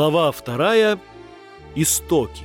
Глава вторая. Истоки.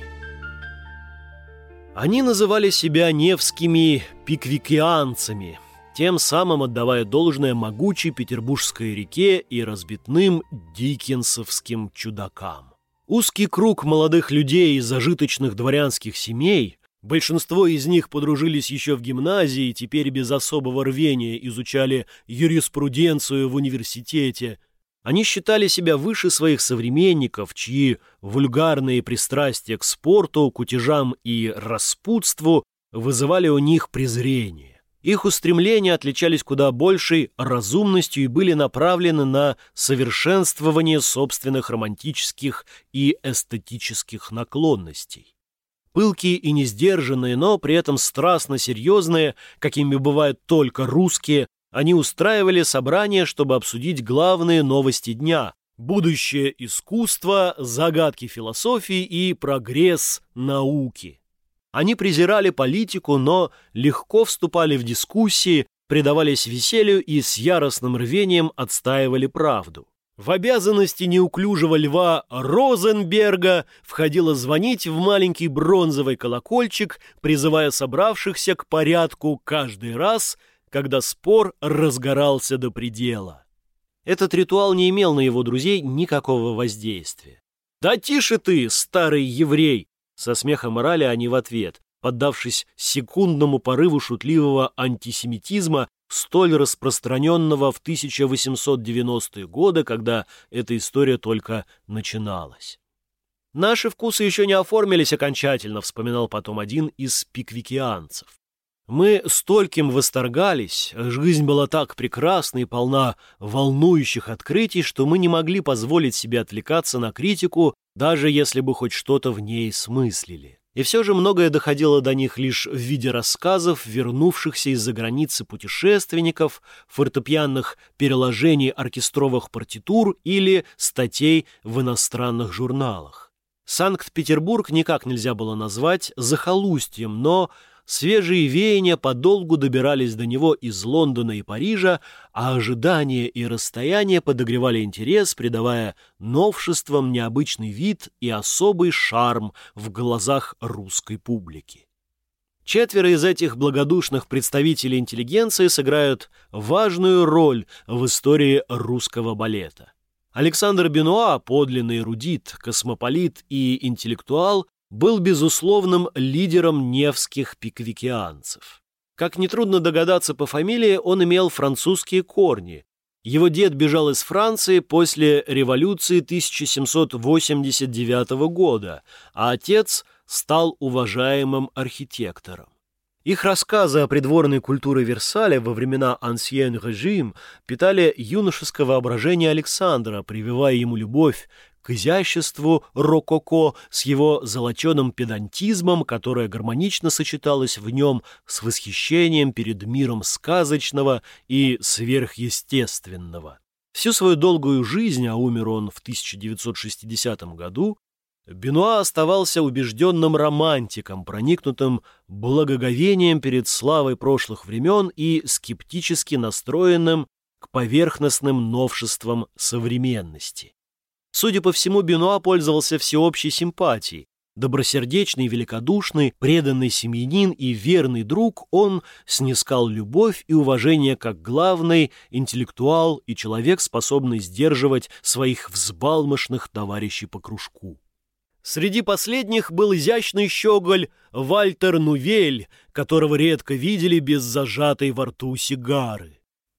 Они называли себя невскими пиквикианцами, тем самым отдавая должное могучей петербургской реке и разбитным дикенсовским чудакам. Узкий круг молодых людей из зажиточных дворянских семей, большинство из них подружились еще в гимназии и теперь без особого рвения изучали юриспруденцию в университете, они считали себя выше своих современников, чьи вульгарные пристрастия к спорту, кутежам и распутству вызывали у них презрение. Их устремления отличались куда большей разумностью и были направлены на совершенствование собственных романтических и эстетических наклонностей. Пылкие и несдержанные, но при этом страстно серьезные, какими бывают только русские, они устраивали собрания, чтобы обсудить главные новости дня – будущее искусства, загадки философии и прогресс науки. Они презирали политику, но легко вступали в дискуссии, предавались веселью и с яростным рвением отстаивали правду. В обязанности неуклюжего льва Розенберга входило звонить в маленький бронзовый колокольчик, призывая собравшихся к порядку каждый раз, когда спор разгорался до предела. Этот ритуал не имел на его друзей никакого воздействия. «Да тише ты, старый еврей!» Со смехом орали они в ответ, поддавшись секундному порыву шутливого антисемитизма, столь распространенного в 1890-е годы, когда эта история только начиналась. «Наши вкусы еще не оформились окончательно», — вспоминал потом один из пиквикианцев. «Мы стольким восторгались, жизнь была так прекрасна и полна волнующих открытий, что мы не могли позволить себе отвлекаться на критику даже если бы хоть что-то в ней смыслили. И все же многое доходило до них лишь в виде рассказов вернувшихся из-за границы путешественников, фортепианных переложений оркестровых партитур или статей в иностранных журналах. Санкт-Петербург никак нельзя было назвать захолустьем, но Свежие веяния подолгу добирались до него из Лондона и Парижа, а ожидания и расстояние подогревали интерес, придавая новшествам необычный вид и особый шарм в глазах русской публики. Четверо из этих благодушных представителей интеллигенции сыграют важную роль в истории русского балета. Александр Бенуа, подлинный эрудит, космополит и интеллектуал, был безусловным лидером невских пиквикианцев. Как нетрудно догадаться по фамилии, он имел французские корни. Его дед бежал из Франции после революции 1789 года, а отец стал уважаемым архитектором. Их рассказы о придворной культуре Версаля во времена ансьен режим питали юношеское воображение Александра, прививая ему любовь к изяществу рококо с его золоченым педантизмом, которое гармонично сочеталось в нем с восхищением перед миром сказочного и сверхъестественного. Всю свою долгую жизнь, а умер он в 1960 году, Бенуа оставался убежденным романтиком, проникнутым благоговением перед славой прошлых времен и скептически настроенным к поверхностным новшествам современности. Судя по всему, Бенуа пользовался всеобщей симпатией. Добросердечный, великодушный, преданный семьянин и верный друг, он снискал любовь и уважение как главный интеллектуал и человек, способный сдерживать своих взбалмошных товарищей по кружку. Среди последних был изящный щеголь Вальтер Нувель, которого редко видели без зажатой во рту сигары.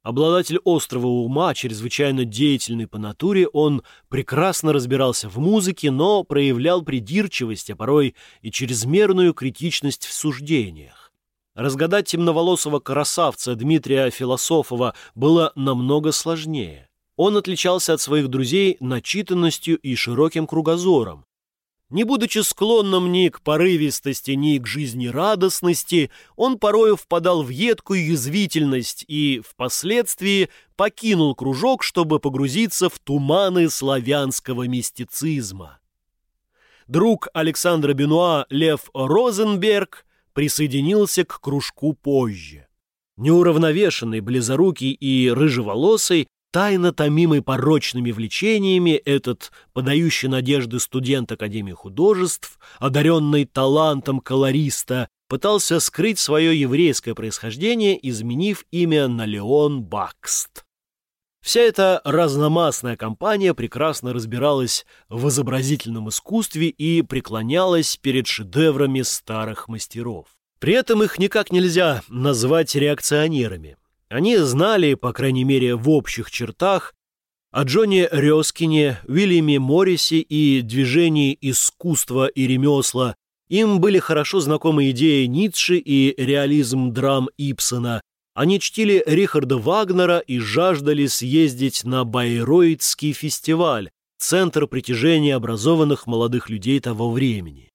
Обладатель острого ума, чрезвычайно деятельный по натуре, он прекрасно разбирался в музыке, но проявлял придирчивость, а порой и чрезмерную критичность в суждениях. Разгадать темноволосого красавца Дмитрия Философова было намного сложнее. Он отличался от своих друзей начитанностью и широким кругозором, не будучи склонным ни к порывистости, ни к жизнерадостности, он порою впадал в едкую язвительность и впоследствии покинул кружок, чтобы погрузиться в туманы славянского мистицизма. Друг Александра Бенуа Лев Розенберг присоединился к кружку позже. Неуравновешенный, близорукий и рыжеволосый, тайно томимый порочными влечениями, этот подающий надежды студент Академии художеств, одаренный талантом колориста, пытался скрыть свое еврейское происхождение, изменив имя на Леон Бакст. Вся эта разномастная компания прекрасно разбиралась в изобразительном искусстве и преклонялась перед шедеврами старых мастеров. При этом их никак нельзя назвать реакционерами. Они знали, по крайней мере в общих чертах, о Джоне Рёскине, Уильяме Моррисе и движении искусства и ремесла. Им были хорошо знакомы идеи Ницше и реализм драм Ипсона, они чтили Рихарда Вагнера и жаждали съездить на Байроидский фестиваль, центр притяжения образованных молодых людей того времени.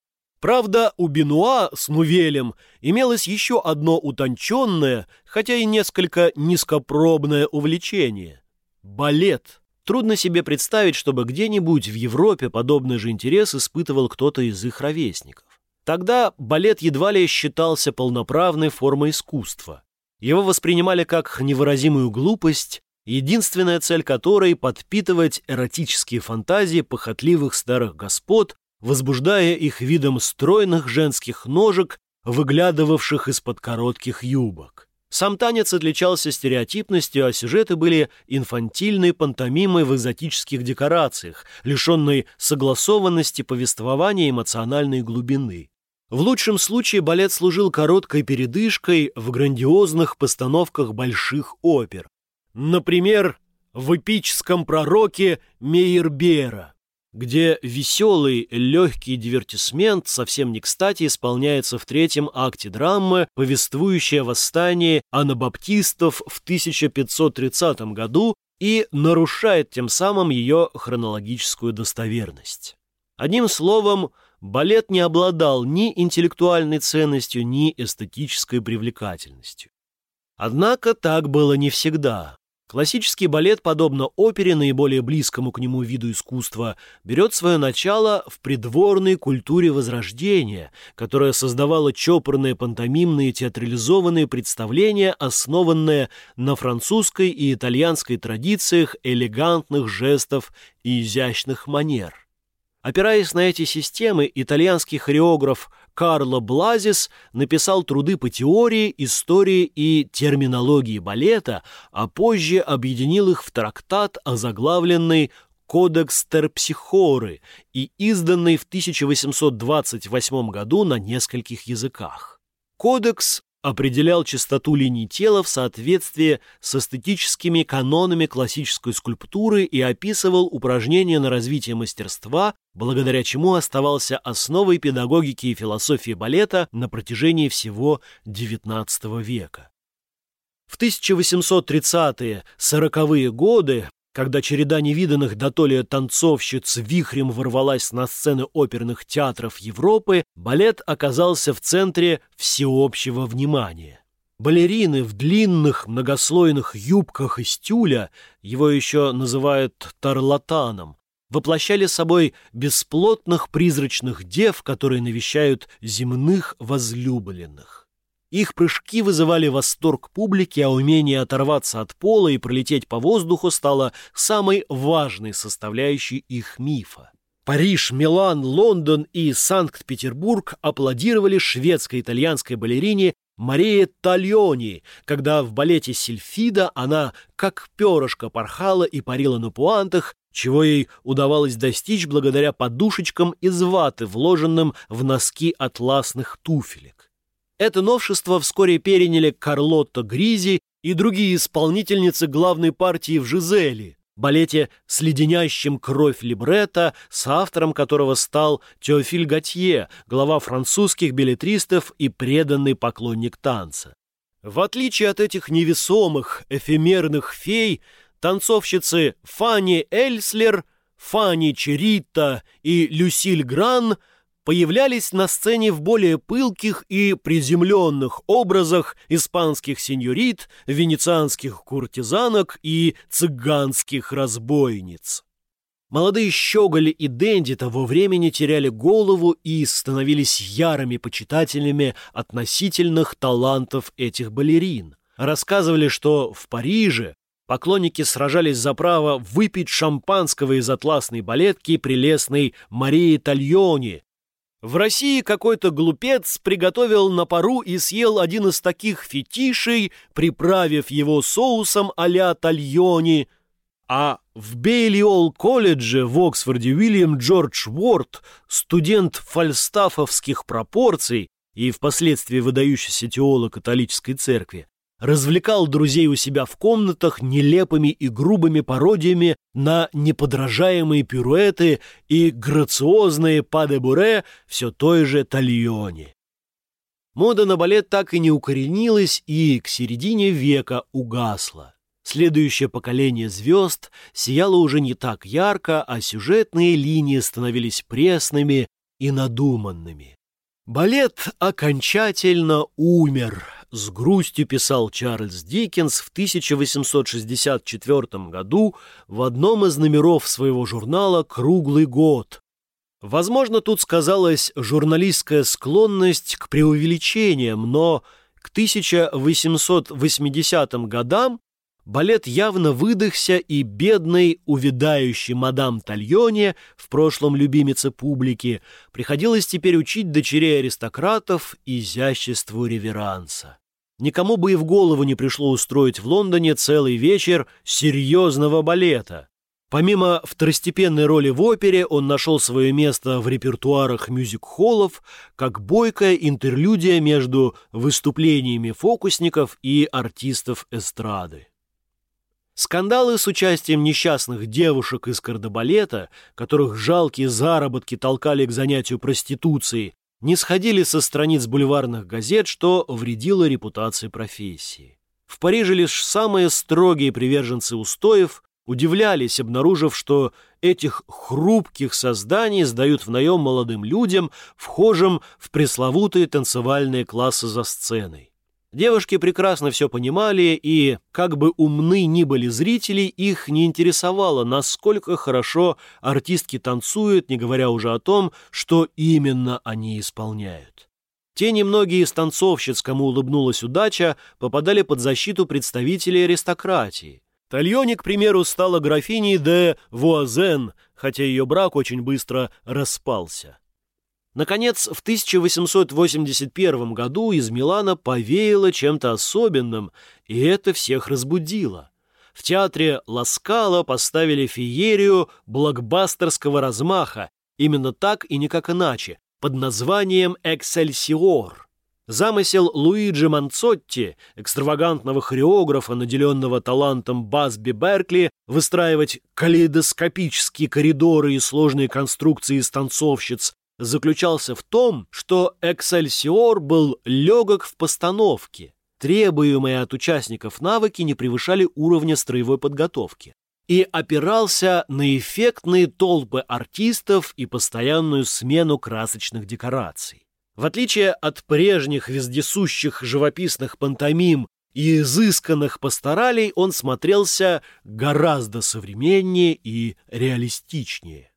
Правда, у Бенуа с Нувелем имелось еще одно утонченное, хотя и несколько низкопробное увлечение – балет. Трудно себе представить, чтобы где-нибудь в Европе подобный же интерес испытывал кто-то из их ровесников. Тогда балет едва ли считался полноправной формой искусства. Его воспринимали как невыразимую глупость, единственная цель которой — подпитывать эротические фантазии похотливых старых господ, возбуждая их видом стройных женских ножек, выглядывавших из-под коротких юбок. Сам танец отличался стереотипностью, а сюжеты были инфантильной пантомимой в экзотических декорациях, лишенной согласованности повествования эмоциональной глубины. В лучшем случае балет служил короткой передышкой в грандиозных постановках больших опер. Например, в эпическом пророке Мейербера, где веселый, легкий дивертисмент совсем не кстати исполняется в третьем акте драмы, повествующей о восстании анабаптистов в 1530 году и нарушает тем самым ее хронологическую достоверность. Одним словом, балет не обладал ни интеллектуальной ценностью, ни эстетической привлекательностью. Однако так было не всегда. Классический балет, подобно опере, наиболее близкому к нему виду искусства, берет свое начало в придворной культуре Возрождения, которая создавала чопорные пантомимные театрализованные представления, основанные на французской и итальянской традициях элегантных жестов и изящных манер. Опираясь на эти системы, итальянский хореограф Карло Блазис написал труды по теории, истории и терминологии балета, а позже объединил их в трактат, озаглавленный «Кодекс терпсихоры» и изданный в 1828 году на нескольких языках. Кодекс определял частоту линий тела в соответствии с эстетическими канонами классической скульптуры и описывал упражнения на развитие мастерства, благодаря чему оставался основой педагогики и философии балета на протяжении всего XIX века. В 1830-40-е годы когда череда невиданных дотоле танцовщиц вихрем ворвалась на сцены оперных театров Европы, балет оказался в центре всеобщего внимания. Балерины в длинных многослойных юбках из тюля, его еще называют тарлатаном, воплощали собой бесплотных призрачных дев, которые навещают земных возлюбленных. Их прыжки вызывали восторг публики, а умение оторваться от пола и пролететь по воздуху стало самой важной составляющей их мифа. Париж, Милан, Лондон и Санкт-Петербург аплодировали шведско-итальянской балерине Марии Тальони, когда в балете «Сильфида» она как перышко порхала и парила на пуантах, чего ей удавалось достичь благодаря подушечкам из ваты, вложенным в носки атласных туфелек. Это новшество вскоре переняли Карлотта Гризи и другие исполнительницы главной партии в «Жизели», балете с леденящим кровь либретто, с автором которого стал Теофиль Готье, глава французских билетристов и преданный поклонник танца. В отличие от этих невесомых, эфемерных фей, танцовщицы Фанни Эльслер, Фанни Черитта и Люсиль Гран – появлялись на сцене в более пылких и приземленных образах испанских сеньорит, венецианских куртизанок и цыганских разбойниц. Молодые щеголи и денди того времени теряли голову и становились ярыми почитателями относительных талантов этих балерин. Рассказывали, что в Париже Поклонники сражались за право выпить шампанского из атласной балетки прелестной Марии Тальони. В России какой-то глупец приготовил на пару и съел один из таких фетишей, приправив его соусом а-ля Тальони. А в Бейлиол-колледже в Оксфорде Уильям Джордж Уорд, студент фальстафовских пропорций и впоследствии выдающийся теолог католической церкви, развлекал друзей у себя в комнатах нелепыми и грубыми пародиями на неподражаемые пируэты и грациозные паде-буре все той же Тальоне. Мода на балет так и не укоренилась и к середине века угасла. Следующее поколение звезд сияло уже не так ярко, а сюжетные линии становились пресными и надуманными. Балет окончательно умер, с грустью писал Чарльз Диккенс в 1864 году в одном из номеров своего журнала «Круглый год». Возможно, тут сказалась журналистская склонность к преувеличениям, но к 1880 годам Балет явно выдохся, и бедной, увядающей мадам Тальоне, в прошлом любимице публики, приходилось теперь учить дочерей аристократов изяществу реверанса. Никому бы и в голову не пришло устроить в Лондоне целый вечер серьезного балета. Помимо второстепенной роли в опере, он нашел свое место в репертуарах мюзик-холлов, как бойкая интерлюдия между выступлениями фокусников и артистов эстрады. Скандалы с участием несчастных девушек из кардебалета, которых жалкие заработки толкали к занятию проституцией, не сходили со страниц бульварных газет, что вредило репутации профессии. В Париже лишь самые строгие приверженцы устоев удивлялись, обнаружив, что этих хрупких созданий сдают в наем молодым людям, вхожим в пресловутые танцевальные классы за сценой. Девушки прекрасно все понимали, и, как бы умны ни были зрители, их не интересовало, насколько хорошо артистки танцуют, не говоря уже о том, что именно они исполняют. Те немногие из танцовщиц, кому улыбнулась удача, попадали под защиту представителей аристократии. Тальони, к примеру, стала графиней де Вуазен, хотя ее брак очень быстро распался. Наконец, в 1881 году из Милана повеяло чем-то особенным, и это всех разбудило. В театре Ласкала поставили феерию блокбастерского размаха, именно так и никак иначе, под названием «Эксельсиор». Замысел Луиджи Манцотти, экстравагантного хореографа, наделенного талантом Басби Беркли, выстраивать калейдоскопические коридоры и сложные конструкции из танцовщиц, заключался в том, что «Эксельсиор» был легок в постановке. Требуемые от участников навыки не превышали уровня строевой подготовки и опирался на эффектные толпы артистов и постоянную смену красочных декораций. В отличие от прежних вездесущих живописных пантомим и изысканных пасторалей, он смотрелся гораздо современнее и реалистичнее.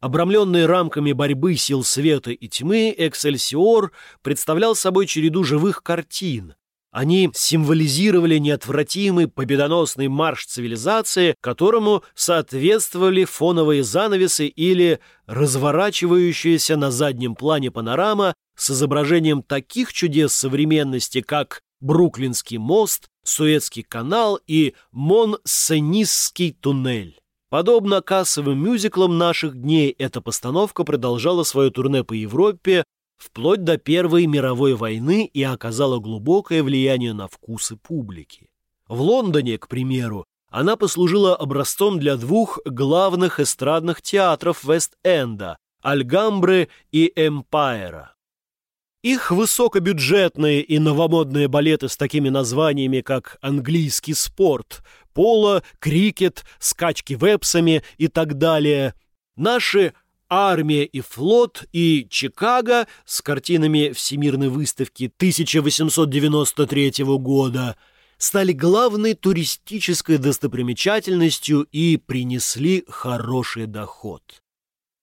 Обрамленный рамками борьбы сил света и тьмы, «Эксельсиор» представлял собой череду живых картин. Они символизировали неотвратимый победоносный марш цивилизации, которому соответствовали фоновые занавесы или разворачивающаяся на заднем плане панорама с изображением таких чудес современности, как Бруклинский мост, Суэцкий канал и Монсенисский туннель. Подобно кассовым мюзиклам наших дней, эта постановка продолжала свое турне по Европе вплоть до Первой мировой войны и оказала глубокое влияние на вкусы публики. В Лондоне, к примеру, она послужила образцом для двух главных эстрадных театров Вест-Энда – Альгамбры и Эмпайра. Их высокобюджетные и новомодные балеты с такими названиями, как «Английский спорт», «Поло», «Крикет», «Скачки вепсами» и так далее. Наши «Армия и флот» и «Чикаго» с картинами Всемирной выставки 1893 года стали главной туристической достопримечательностью и принесли хороший доход.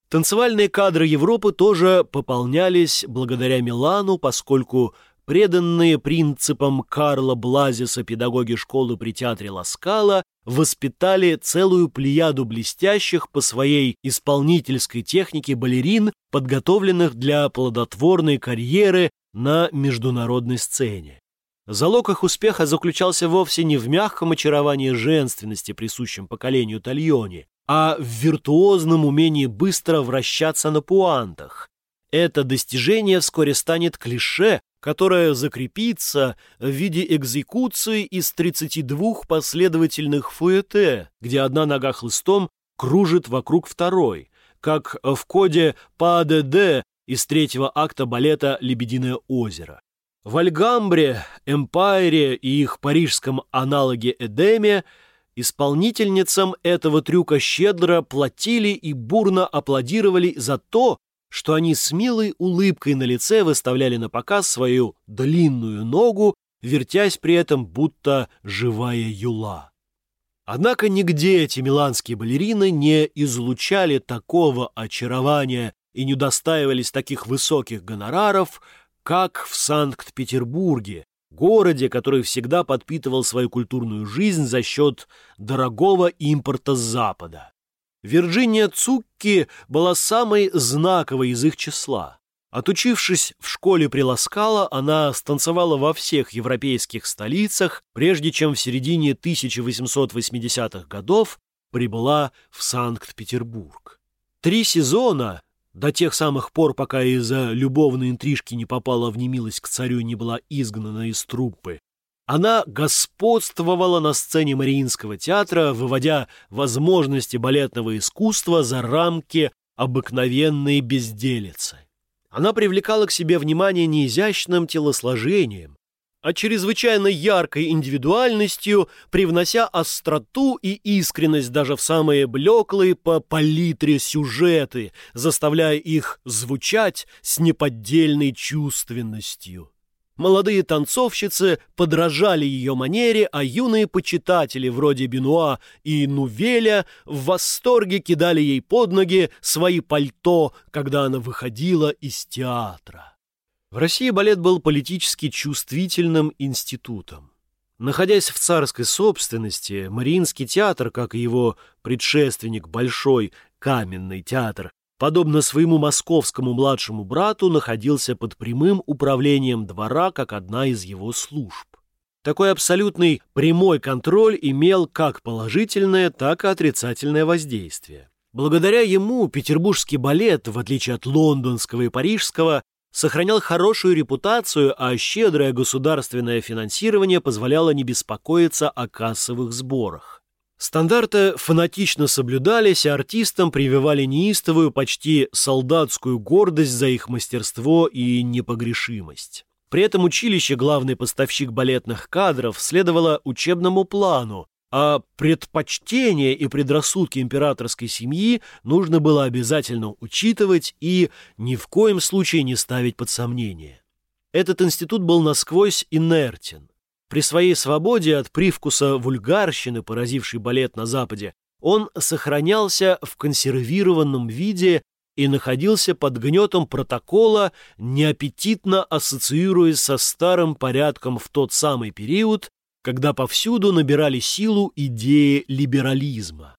Танцевальные кадры Европы тоже пополнялись благодаря Милану, поскольку преданные принципам Карла Блазиса педагоги школы при театре Ласкала воспитали целую плеяду блестящих по своей исполнительской технике балерин, подготовленных для плодотворной карьеры на международной сцене. Залог их успеха заключался вовсе не в мягком очаровании женственности, присущем поколению Тальони, а в виртуозном умении быстро вращаться на пуантах. Это достижение вскоре станет клише, которое закрепится в виде экзекуции из 32 последовательных фуэте, где одна нога хлыстом кружит вокруг второй, как в коде ПАДД из третьего акта балета «Лебединое озеро». В Альгамбре, Эмпайре и их парижском аналоге Эдеме исполнительницам этого трюка щедро платили и бурно аплодировали за то, что они с милой улыбкой на лице выставляли на показ свою длинную ногу, вертясь при этом будто живая юла. Однако нигде эти миланские балерины не излучали такого очарования и не удостаивались таких высоких гонораров, как в Санкт-Петербурге, городе, который всегда подпитывал свою культурную жизнь за счет дорогого импорта с Запада. Вирджиния Цукки была самой знаковой из их числа. Отучившись в школе при Ласкало, она станцевала во всех европейских столицах, прежде чем в середине 1880-х годов прибыла в Санкт-Петербург. Три сезона до тех самых пор, пока из-за любовной интрижки не попала в немилость к царю и не была изгнана из труппы. Она господствовала на сцене Мариинского театра, выводя возможности балетного искусства за рамки обыкновенной безделицы. Она привлекала к себе внимание не изящным телосложением, а чрезвычайно яркой индивидуальностью, привнося остроту и искренность даже в самые блеклые по палитре сюжеты, заставляя их звучать с неподдельной чувственностью. Молодые танцовщицы подражали ее манере, а юные почитатели вроде Бенуа и Нувеля в восторге кидали ей под ноги свои пальто, когда она выходила из театра. В России балет был политически чувствительным институтом. Находясь в царской собственности, Мариинский театр, как и его предшественник Большой каменный театр, подобно своему московскому младшему брату, находился под прямым управлением двора как одна из его служб. Такой абсолютный прямой контроль имел как положительное, так и отрицательное воздействие. Благодаря ему петербургский балет, в отличие от лондонского и парижского, сохранял хорошую репутацию, а щедрое государственное финансирование позволяло не беспокоиться о кассовых сборах. Стандарты фанатично соблюдались, а артистам прививали неистовую, почти солдатскую гордость за их мастерство и непогрешимость. При этом училище, главный поставщик балетных кадров, следовало учебному плану, а предпочтения и предрассудки императорской семьи нужно было обязательно учитывать и ни в коем случае не ставить под сомнение. Этот институт был насквозь инертен. При своей свободе от привкуса вульгарщины, поразившей балет на Западе, он сохранялся в консервированном виде и находился под гнетом протокола, неаппетитно ассоциируясь со старым порядком в тот самый период, когда повсюду набирали силу идеи либерализма.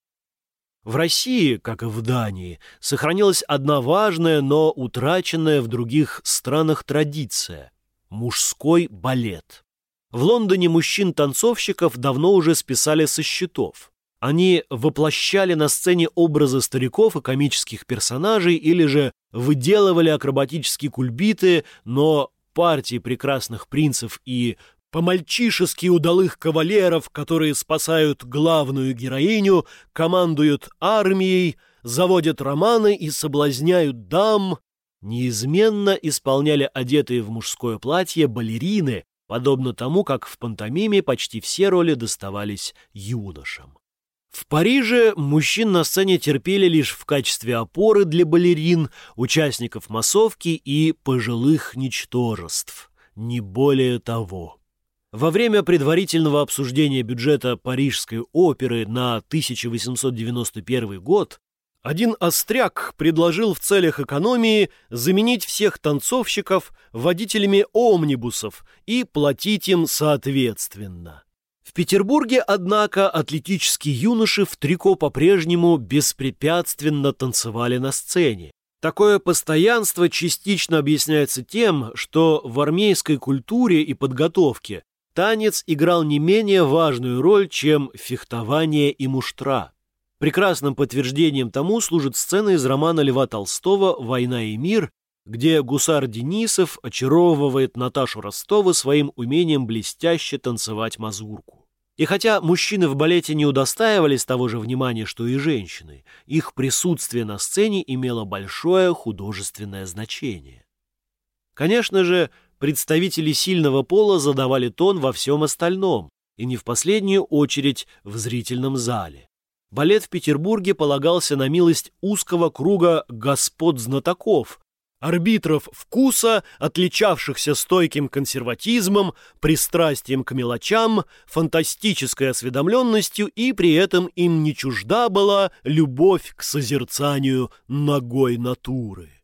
В России, как и в Дании, сохранилась одна важная, но утраченная в других странах традиция – мужской балет. В Лондоне мужчин-танцовщиков давно уже списали со счетов. Они воплощали на сцене образы стариков и комических персонажей или же выделывали акробатические кульбиты, но партии прекрасных принцев и по-мальчишески удалых кавалеров, которые спасают главную героиню, командуют армией, заводят романы и соблазняют дам, неизменно исполняли одетые в мужское платье балерины, подобно тому, как в пантомиме почти все роли доставались юношам. В Париже мужчин на сцене терпели лишь в качестве опоры для балерин, участников массовки и пожилых ничтожеств, не более того. Во время предварительного обсуждения бюджета Парижской оперы на 1891 год Один остряк предложил в целях экономии заменить всех танцовщиков водителями омнибусов и платить им соответственно. В Петербурге, однако, атлетические юноши в трико по-прежнему беспрепятственно танцевали на сцене. Такое постоянство частично объясняется тем, что в армейской культуре и подготовке танец играл не менее важную роль, чем фехтование и муштра. Прекрасным подтверждением тому служит сцена из романа Льва Толстого «Война и мир», где гусар Денисов очаровывает Наташу Ростова своим умением блестяще танцевать мазурку. И хотя мужчины в балете не удостаивались того же внимания, что и женщины, их присутствие на сцене имело большое художественное значение. Конечно же, представители сильного пола задавали тон во всем остальном, и не в последнюю очередь в зрительном зале балет в Петербурге полагался на милость узкого круга господ-знатоков, арбитров вкуса, отличавшихся стойким консерватизмом, пристрастием к мелочам, фантастической осведомленностью и при этом им не чужда была любовь к созерцанию ногой натуры.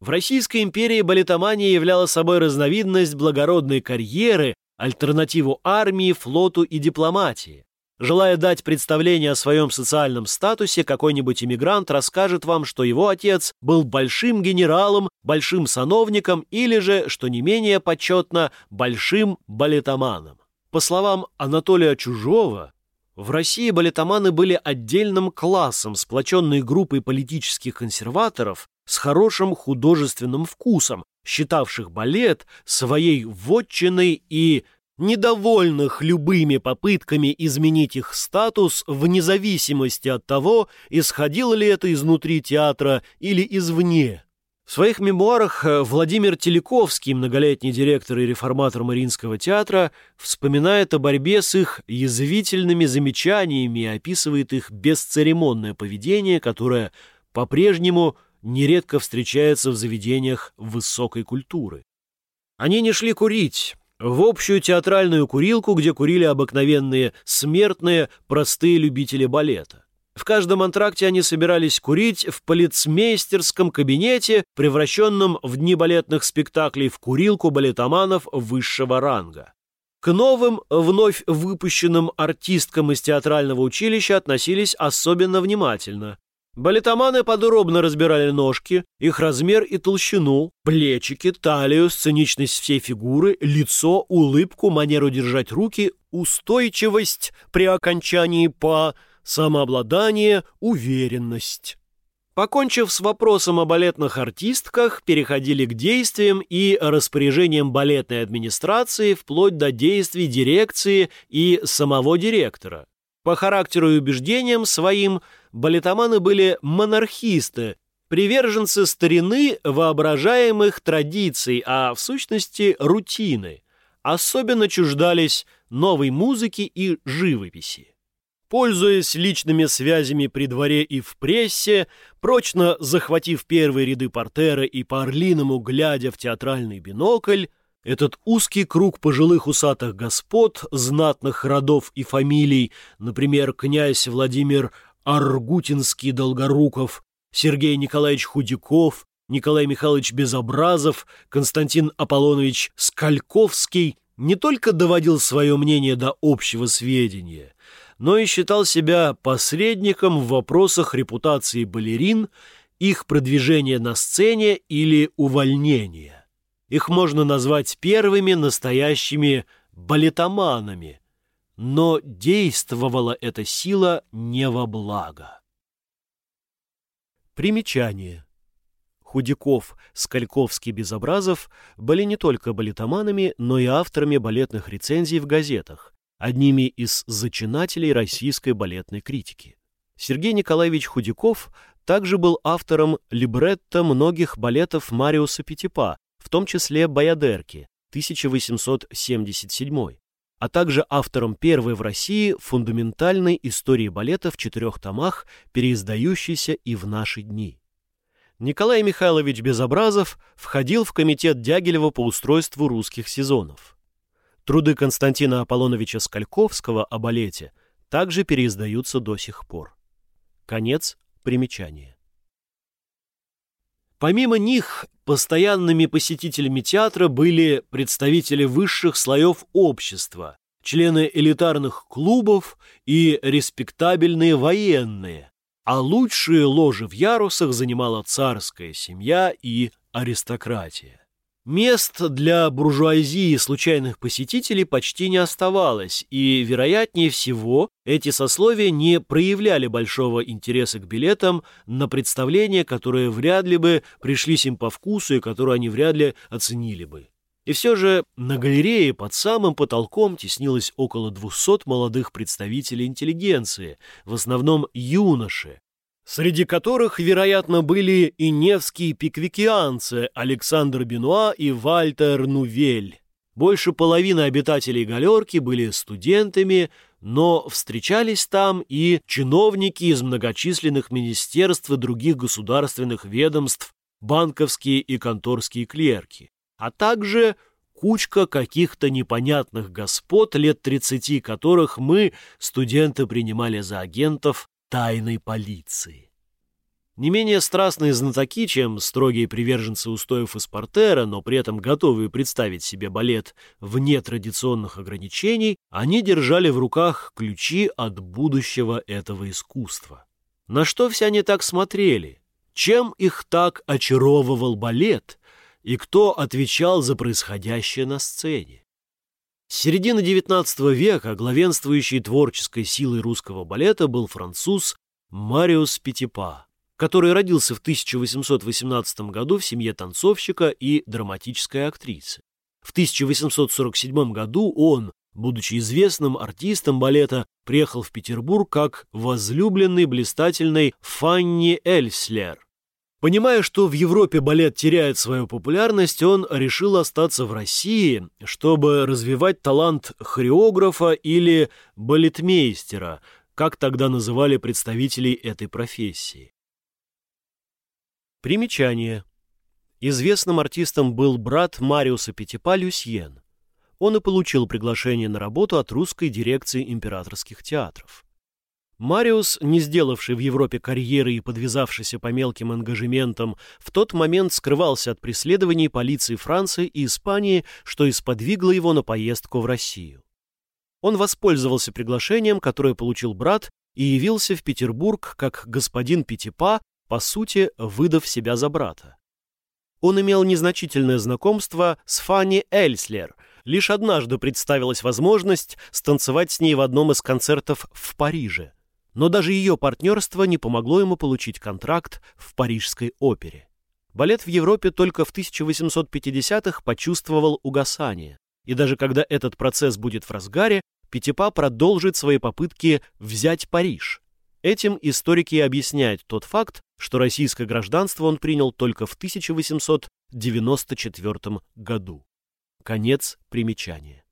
В Российской империи балетомания являла собой разновидность благородной карьеры, альтернативу армии, флоту и дипломатии. Желая дать представление о своем социальном статусе, какой-нибудь иммигрант расскажет вам, что его отец был большим генералом, большим сановником или же, что не менее почетно, большим балетоманом. По словам Анатолия Чужого, в России балетоманы были отдельным классом, сплоченной группой политических консерваторов с хорошим художественным вкусом, считавших балет своей вотчиной и недовольных любыми попытками изменить их статус вне зависимости от того, исходило ли это изнутри театра или извне. В своих мемуарах э, Владимир Телековский, многолетний директор и реформатор Мариинского театра, вспоминает о борьбе с их язвительными замечаниями и описывает их бесцеремонное поведение, которое по-прежнему нередко встречается в заведениях высокой культуры. Они не шли курить, в общую театральную курилку, где курили обыкновенные смертные, простые любители балета. В каждом антракте они собирались курить в полицмейстерском кабинете, превращенном в дни балетных спектаклей в курилку балетоманов высшего ранга. К новым, вновь выпущенным артисткам из театрального училища относились особенно внимательно. Балетоманы подробно разбирали ножки, их размер и толщину, плечики, талию, сценичность всей фигуры, лицо, улыбку, манеру держать руки, устойчивость при окончании «па», самообладание, уверенность. Покончив с вопросом о балетных артистках, переходили к действиям и распоряжениям балетной администрации вплоть до действий дирекции и самого директора. По характеру и убеждениям своим балетоманы были монархисты, приверженцы старины воображаемых традиций, а в сущности рутины. Особенно чуждались новой музыки и живописи. Пользуясь личными связями при дворе и в прессе, прочно захватив первые ряды портера и по-орлиному глядя в театральный бинокль, этот узкий круг пожилых усатых господ, знатных родов и фамилий, например, князь Владимир Аргутинский-Долгоруков, Сергей Николаевич Худяков, Николай Михайлович Безобразов, Константин Аполлонович Скальковский, не только доводил свое мнение до общего сведения, но и считал себя посредником в вопросах репутации балерин, их продвижения на сцене или увольнения. Их можно назвать первыми настоящими балетоманами, но действовала эта сила не во благо. Примечание. Худяков, Скальковский, Безобразов были не только балетоманами, но и авторами балетных рецензий в газетах, одними из зачинателей российской балетной критики. Сергей Николаевич Худяков также был автором либретто многих балетов Мариуса Петипа, в том числе «Баядерки» 1877, а также автором первой в России фундаментальной истории балета в четырех томах, переиздающейся и в наши дни. Николай Михайлович Безобразов входил в комитет Дягилева по устройству русских сезонов. Труды Константина Аполлоновича Скальковского о балете также переиздаются до сих пор. Конец примечания. Помимо них, постоянными посетителями театра были представители высших слоев общества, члены элитарных клубов и респектабельные военные, а лучшие ложи в ярусах занимала царская семья и аристократия. Мест для буржуазии случайных посетителей почти не оставалось, и, вероятнее всего, эти сословия не проявляли большого интереса к билетам на представления, которые вряд ли бы пришлись им по вкусу и которые они вряд ли оценили бы. И все же на галерее под самым потолком теснилось около 200 молодых представителей интеллигенции, в основном юноши, среди которых, вероятно, были и невские пиквикианцы Александр Бенуа и Вальтер Нувель. Больше половины обитателей галерки были студентами, но встречались там и чиновники из многочисленных министерств и других государственных ведомств, банковские и конторские клерки, а также кучка каких-то непонятных господ, лет тридцати которых мы, студенты, принимали за агентов тайной полиции. Не менее страстные знатоки, чем строгие приверженцы устоев из портера, но при этом готовые представить себе балет вне традиционных ограничений, они держали в руках ключи от будущего этого искусства. На что все они так смотрели? Чем их так очаровывал балет? И кто отвечал за происходящее на сцене? С середины XIX века главенствующей творческой силой русского балета был француз Мариус Петипа, который родился в 1818 году в семье танцовщика и драматической актрисы. В 1847 году он, будучи известным артистом балета, приехал в Петербург как возлюбленный блистательной Фанни Эльслер, Понимая, что в Европе балет теряет свою популярность, он решил остаться в России, чтобы развивать талант хореографа или балетмейстера, как тогда называли представителей этой профессии. Примечание. Известным артистом был брат Мариуса Петипа Люсьен. Он и получил приглашение на работу от русской дирекции императорских театров. Мариус, не сделавший в Европе карьеры и подвязавшийся по мелким ангажементам, в тот момент скрывался от преследований полиции Франции и Испании, что и сподвигло его на поездку в Россию. Он воспользовался приглашением, которое получил брат, и явился в Петербург как господин Пятипа, по сути, выдав себя за брата. Он имел незначительное знакомство с Фанни Эльслер. Лишь однажды представилась возможность станцевать с ней в одном из концертов в Париже но даже ее партнерство не помогло ему получить контракт в Парижской опере. Балет в Европе только в 1850-х почувствовал угасание, и даже когда этот процесс будет в разгаре, Пятипа продолжит свои попытки взять Париж. Этим историки объясняют тот факт, что российское гражданство он принял только в 1894 году. Конец примечания.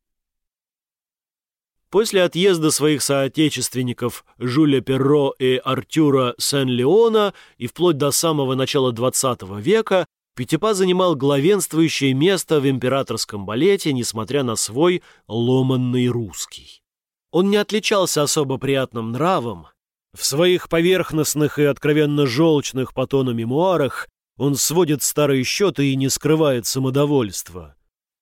После отъезда своих соотечественников Жюля Перро и Артюра Сен-Леона и вплоть до самого начала XX века Пятипа занимал главенствующее место в императорском балете, несмотря на свой ломанный русский. Он не отличался особо приятным нравом. В своих поверхностных и откровенно желчных по тону мемуарах он сводит старые счеты и не скрывает самодовольства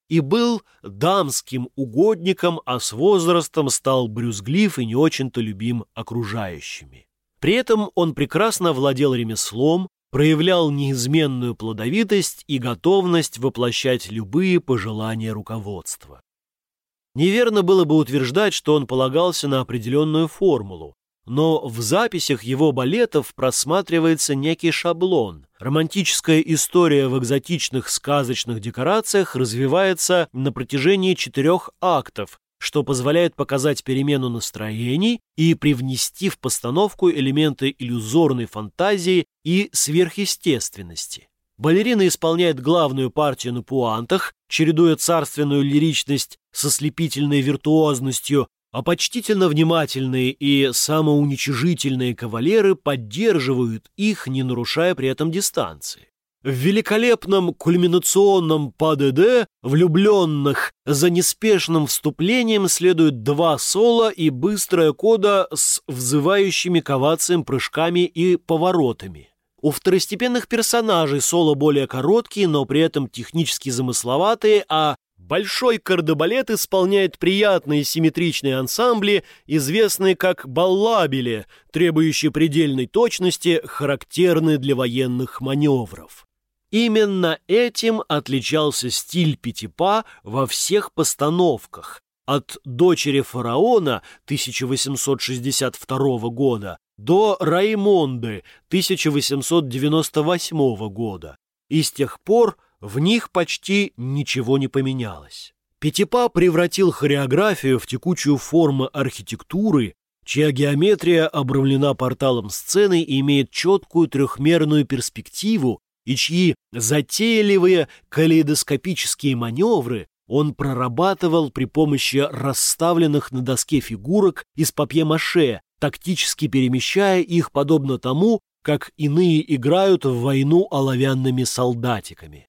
и был дамским угодником, а с возрастом стал брюзглив и не очень-то любим окружающими. При этом он прекрасно владел ремеслом, проявлял неизменную плодовитость и готовность воплощать любые пожелания руководства. Неверно было бы утверждать, что он полагался на определенную формулу, но в записях его балетов просматривается некий шаблон. Романтическая история в экзотичных сказочных декорациях развивается на протяжении четырех актов, что позволяет показать перемену настроений и привнести в постановку элементы иллюзорной фантазии и сверхъестественности. Балерина исполняет главную партию на пуантах, чередуя царственную лиричность со слепительной виртуозностью, а почтительно внимательные и самоуничижительные кавалеры поддерживают их, не нарушая при этом дистанции. В великолепном кульминационном ПДД влюбленных за неспешным вступлением следуют два соло и быстрая кода с взывающими к прыжками и поворотами. У второстепенных персонажей соло более короткие, но при этом технически замысловатые, а большой кардебалет исполняет приятные симметричные ансамбли, известные как баллабели, требующие предельной точности, характерные для военных маневров. Именно этим отличался стиль Пятипа во всех постановках, от «Дочери фараона» 1862 года до «Раймонды» 1898 года, и с тех пор в них почти ничего не поменялось. Пятипа превратил хореографию в текучую форму архитектуры, чья геометрия обрамлена порталом сцены и имеет четкую трехмерную перспективу, и чьи затейливые калейдоскопические маневры он прорабатывал при помощи расставленных на доске фигурок из папье-маше, тактически перемещая их подобно тому, как иные играют в войну оловянными солдатиками.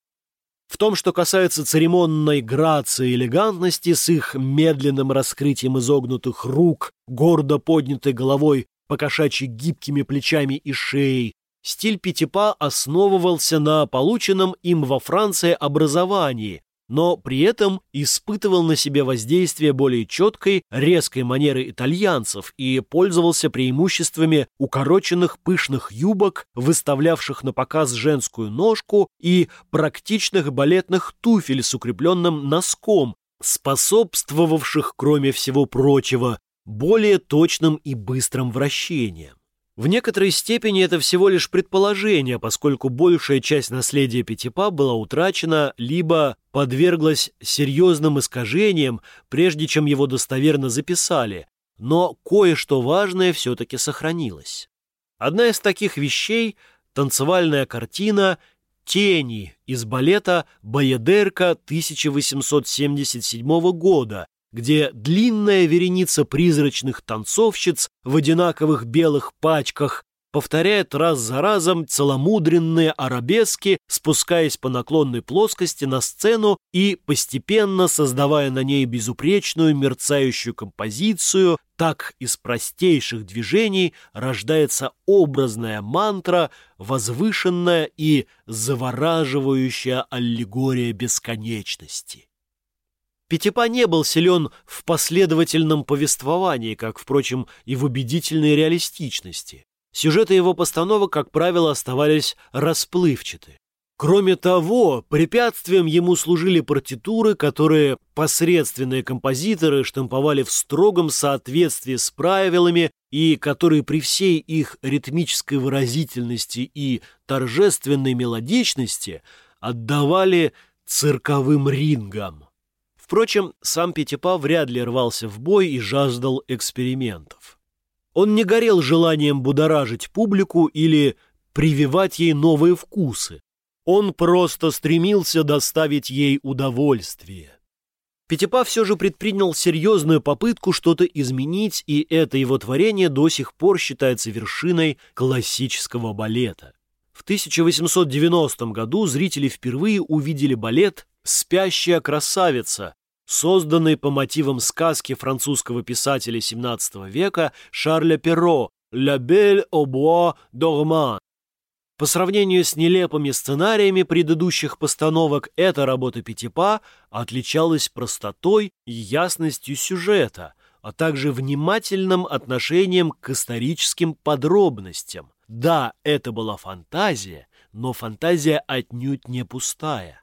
В том, что касается церемонной грации и элегантности с их медленным раскрытием изогнутых рук, гордо поднятой головой, покошачьи гибкими плечами и шеей, стиль Пятипа основывался на полученном им во Франции образовании, но при этом испытывал на себе воздействие более четкой, резкой манеры итальянцев и пользовался преимуществами укороченных пышных юбок, выставлявших на показ женскую ножку и практичных балетных туфель с укрепленным носком, способствовавших, кроме всего прочего, более точным и быстрым вращениям. В некоторой степени это всего лишь предположение, поскольку большая часть наследия Пятипа была утрачена либо подверглась серьезным искажениям, прежде чем его достоверно записали, но кое-что важное все-таки сохранилось. Одна из таких вещей – танцевальная картина «Тени» из балета «Баядерка» 1877 года, где длинная вереница призрачных танцовщиц в одинаковых белых пачках повторяет раз за разом целомудренные арабески, спускаясь по наклонной плоскости на сцену и постепенно создавая на ней безупречную мерцающую композицию, так из простейших движений рождается образная мантра, возвышенная и завораживающая аллегория бесконечности. Пятипа не был силен в последовательном повествовании, как, впрочем, и в убедительной реалистичности. Сюжеты его постановок, как правило, оставались расплывчаты. Кроме того, препятствием ему служили партитуры, которые посредственные композиторы штамповали в строгом соответствии с правилами и которые при всей их ритмической выразительности и торжественной мелодичности отдавали цирковым рингам. Впрочем, сам Пятипа вряд ли рвался в бой и жаждал экспериментов. Он не горел желанием будоражить публику или прививать ей новые вкусы. Он просто стремился доставить ей удовольствие. Пятипа все же предпринял серьезную попытку что-то изменить, и это его творение до сих пор считается вершиной классического балета. В 1890 году зрители впервые увидели балет «Спящая красавица», созданный по мотивам сказки французского писателя XVII века Шарля Перро «La Belle au bois dormant». По сравнению с нелепыми сценариями предыдущих постановок, эта работа Пятипа отличалась простотой и ясностью сюжета, а также внимательным отношением к историческим подробностям. Да, это была фантазия, но фантазия отнюдь не пустая.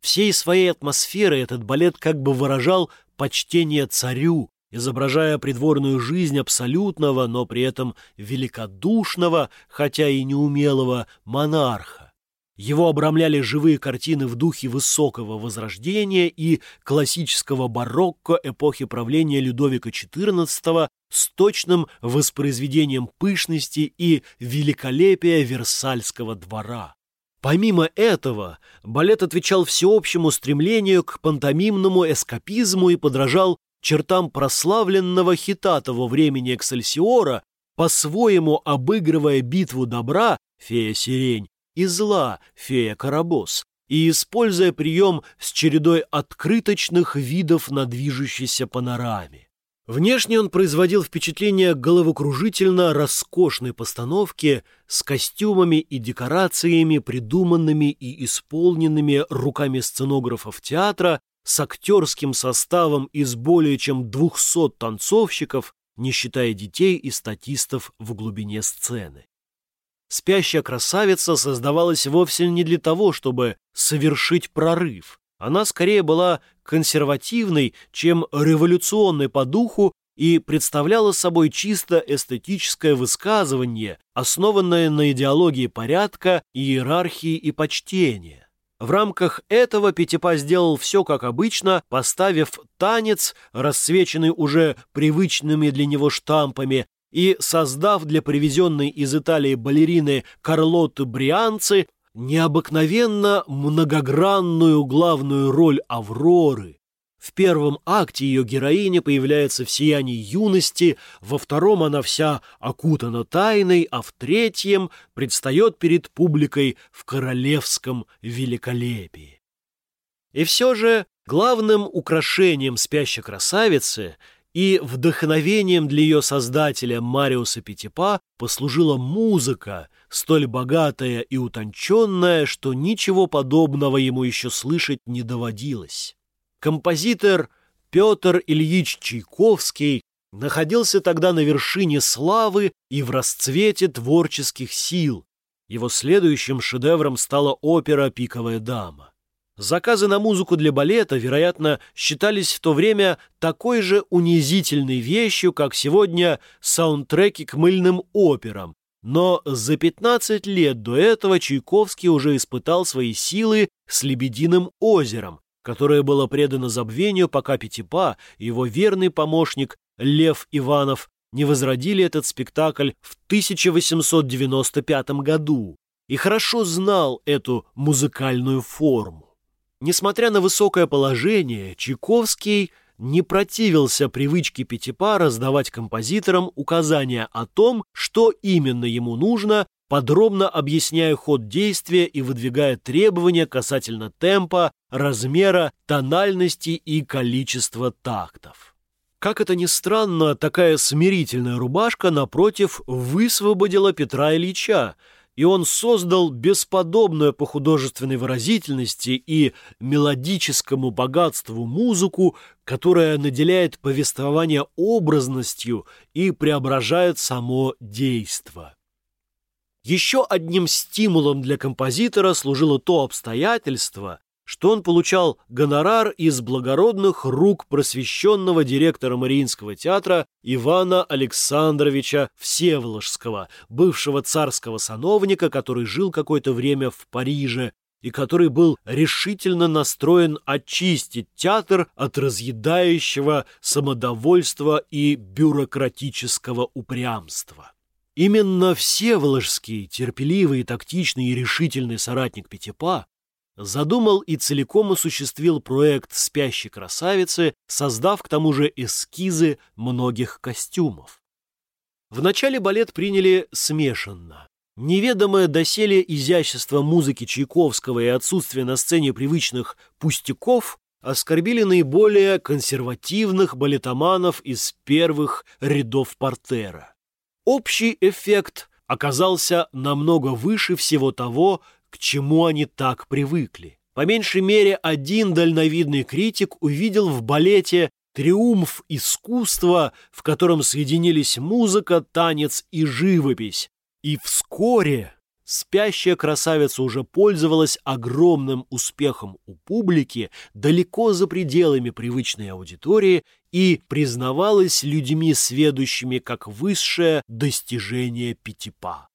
Всей своей атмосферой этот балет как бы выражал почтение царю, изображая придворную жизнь абсолютного, но при этом великодушного, хотя и неумелого монарха. Его обрамляли живые картины в духе высокого возрождения и классического барокко эпохи правления Людовика XIV с точным воспроизведением пышности и великолепия Версальского двора. Помимо этого, балет отвечал всеобщему стремлению к пантомимному эскапизму и подражал чертам прославленного хита того времени Эксельсиора, по-своему обыгрывая битву добра, фея-сирень, и зла, фея-карабос, и используя прием с чередой открыточных видов на движущейся панораме. Внешне он производил впечатление головокружительно роскошной постановки с костюмами и декорациями, придуманными и исполненными руками сценографов театра, с актерским составом из более чем 200 танцовщиков, не считая детей и статистов в глубине сцены. Спящая красавица создавалась вовсе не для того, чтобы совершить прорыв. Она скорее была консервативной, чем революционной по духу и представляла собой чисто эстетическое высказывание, основанное на идеологии порядка, иерархии и почтения. В рамках этого Пятипа сделал все как обычно, поставив танец, рассвеченный уже привычными для него штампами, и создав для привезенной из Италии балерины Карлотты Брианци необыкновенно многогранную главную роль Авроры. В первом акте ее героиня появляется в сиянии юности, во втором она вся окутана тайной, а в третьем предстает перед публикой в королевском великолепии. И все же главным украшением спящей красавицы и вдохновением для ее создателя Мариуса Пятипа послужила музыка, столь богатая и утонченная, что ничего подобного ему еще слышать не доводилось. Композитор Петр Ильич Чайковский находился тогда на вершине славы и в расцвете творческих сил. Его следующим шедевром стала опера «Пиковая дама». Заказы на музыку для балета, вероятно, считались в то время такой же унизительной вещью, как сегодня саундтреки к мыльным операм. Но за 15 лет до этого Чайковский уже испытал свои силы с «Лебединым озером», которое было предано забвению, пока Пятипа его верный помощник Лев Иванов не возродили этот спектакль в 1895 году и хорошо знал эту музыкальную форму. Несмотря на высокое положение, Чайковский не противился привычке Пятипа раздавать композиторам указания о том, что именно ему нужно, подробно объясняя ход действия и выдвигая требования касательно темпа, размера, тональности и количества тактов. Как это ни странно, такая смирительная рубашка, напротив, высвободила Петра Ильича, и он создал бесподобную по художественной выразительности и мелодическому богатству музыку, которая наделяет повествование образностью и преображает само действо. Еще одним стимулом для композитора служило то обстоятельство, что он получал гонорар из благородных рук просвещенного директора Мариинского театра Ивана Александровича Всеволожского, бывшего царского сановника, который жил какое-то время в Париже и который был решительно настроен очистить театр от разъедающего самодовольства и бюрократического упрямства. Именно Всеволожский, терпеливый, тактичный и решительный соратник Пятипа, задумал и целиком осуществил проект «Спящей красавицы», создав к тому же эскизы многих костюмов. Вначале балет приняли смешанно. Неведомое доселе изящество музыки Чайковского и отсутствие на сцене привычных пустяков оскорбили наиболее консервативных балетоманов из первых рядов портера. Общий эффект оказался намного выше всего того, к чему они так привыкли. По меньшей мере, один дальновидный критик увидел в балете триумф искусства, в котором соединились музыка, танец и живопись. И вскоре спящая красавица уже пользовалась огромным успехом у публики далеко за пределами привычной аудитории и признавалась людьми, сведущими как высшее достижение Пятипа.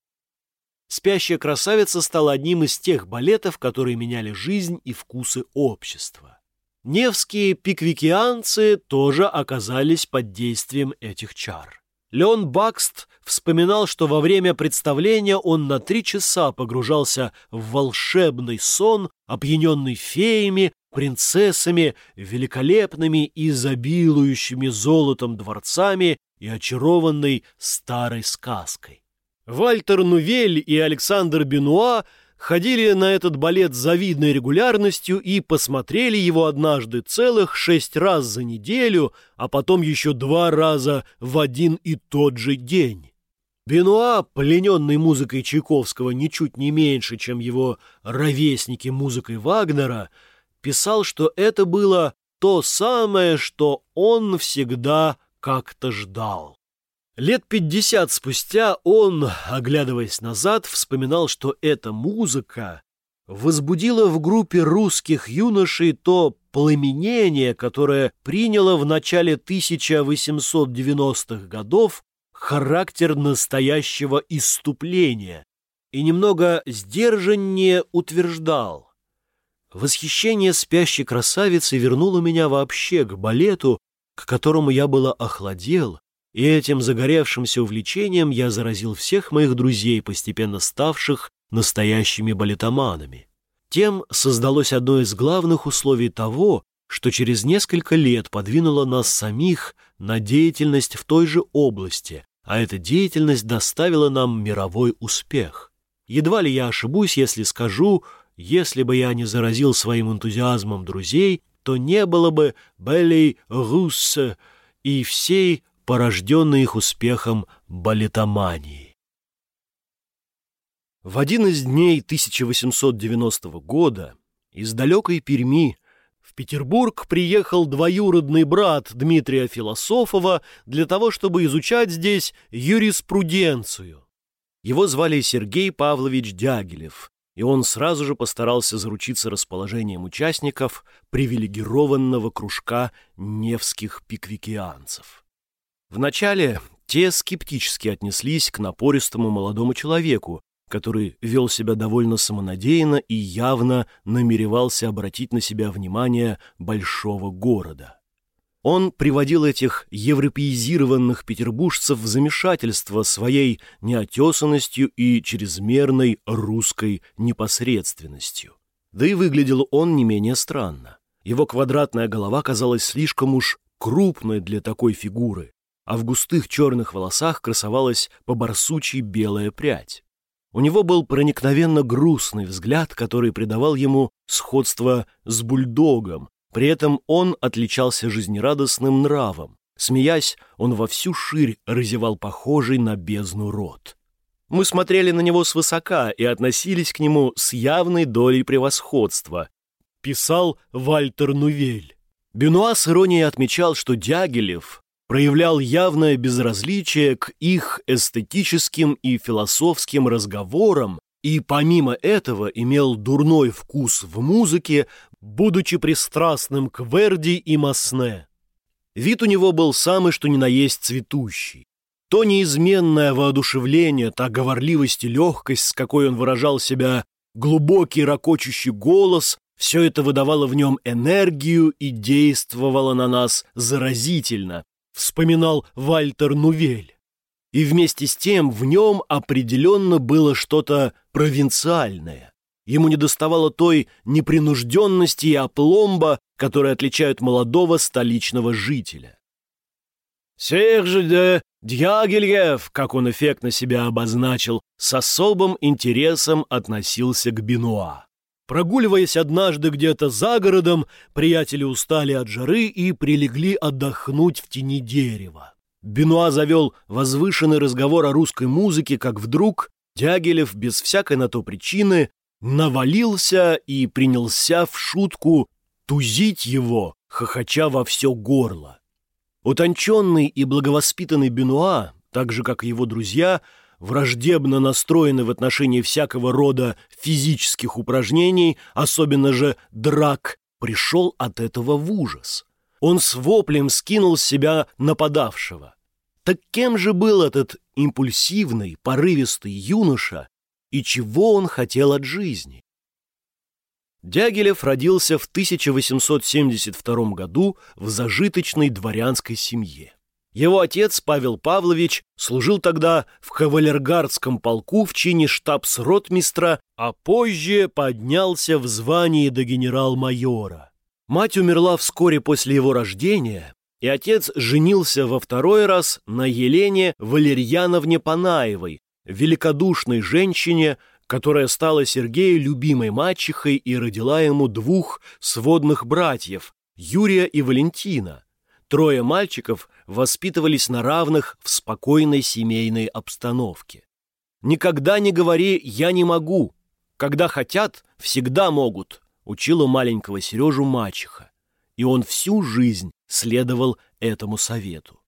«Спящая красавица» стала одним из тех балетов, которые меняли жизнь и вкусы общества. Невские пиквикианцы тоже оказались под действием этих чар. Леон Бакст вспоминал, что во время представления он на три часа погружался в волшебный сон, опьяненный феями, принцессами, великолепными и изобилующими золотом дворцами и очарованной старой сказкой. Вальтер Нувель и Александр Бенуа ходили на этот балет с завидной регулярностью и посмотрели его однажды целых шесть раз за неделю, а потом еще два раза в один и тот же день. Бенуа, плененный музыкой Чайковского ничуть не меньше, чем его ровесники музыкой Вагнера, писал, что это было то самое, что он всегда как-то ждал. Лет пятьдесят спустя он, оглядываясь назад, вспоминал, что эта музыка возбудила в группе русских юношей то пламенение, которое приняло в начале 1890-х годов характер настоящего иступления и немного сдержаннее утверждал. Восхищение спящей красавицы вернуло меня вообще к балету, к которому я было охладел, и этим загоревшимся увлечением я заразил всех моих друзей, постепенно ставших настоящими балетоманами. Тем создалось одно из главных условий того, что через несколько лет подвинуло нас самих на деятельность в той же области, а эта деятельность доставила нам мировой успех. Едва ли я ошибусь, если скажу, если бы я не заразил своим энтузиазмом друзей, то не было бы Белли Руссе и всей порожденной их успехом балетомании. В один из дней 1890 года из далекой Перми в Петербург приехал двоюродный брат Дмитрия Философова для того, чтобы изучать здесь юриспруденцию. Его звали Сергей Павлович Дягилев, и он сразу же постарался заручиться расположением участников привилегированного кружка невских пиквикианцев. Вначале те скептически отнеслись к напористому молодому человеку, который вел себя довольно самонадеянно и явно намеревался обратить на себя внимание большого города. Он приводил этих европеизированных петербуржцев в замешательство своей неотесанностью и чрезмерной русской непосредственностью. Да и выглядел он не менее странно. Его квадратная голова казалась слишком уж крупной для такой фигуры, а в густых черных волосах красовалась по барсучьи белая прядь. У него был проникновенно грустный взгляд, который придавал ему сходство с бульдогом, при этом он отличался жизнерадостным нравом. Смеясь, он во всю ширь разевал похожий на бездну рот. Мы смотрели на него свысока и относились к нему с явной долей превосходства, писал Вальтер Нувель. Бенуа с иронией отмечал, что Дягилев проявлял явное безразличие к их эстетическим и философским разговорам и помимо этого имел дурной вкус в музыке, будучи пристрастным к Верди и Масне. Вид у него был самый что ни на есть цветущий. То неизменное воодушевление, та говорливость и легкость, с какой он выражал себя, глубокий ракочущий голос, все это выдавало в нем энергию и действовало на нас заразительно, вспоминал Вальтер Нувель. И вместе с тем в нем определенно было что-то провинциальное. Ему недоставало той непринужденности и опломба, которые отличают молодого столичного жителя. Серж де Дьягельев, как он эффектно себя обозначил, с особым интересом относился к Бенуа. Прогуливаясь однажды где-то за городом, приятели устали от жары и прилегли отдохнуть в тени дерева. Бенуа завел возвышенный разговор о русской музыке, как вдруг Дягилев без всякой на то причины навалился и принялся в шутку тузить его, хохоча во все горло. Утонченный и благовоспитанный Бенуа, так же, как и его друзья, враждебно настроены в отношении всякого рода физических упражнений, особенно же драк, пришел от этого в ужас. Он с воплем скинул с себя нападавшего. Так кем же был этот импульсивный, порывистый юноша и чего он хотел от жизни? Дягилев родился в 1872 году в зажиточной дворянской семье. Его отец, Павел Павлович, служил тогда в кавалергардском полку в чине штабс-ротмистра, а позже поднялся в звании до генерал-майора. Мать умерла вскоре после его рождения, и отец женился во второй раз на Елене Валерьяновне Панаевой, великодушной женщине, которая стала Сергею любимой мачехой и родила ему двух сводных братьев, Юрия и Валентина. Трое мальчиков воспитывались на равных в спокойной семейной обстановке. «Никогда не говори «я не могу». Когда хотят, всегда могут», учила маленького Сережу мачеха. И он всю жизнь следовал этому совету.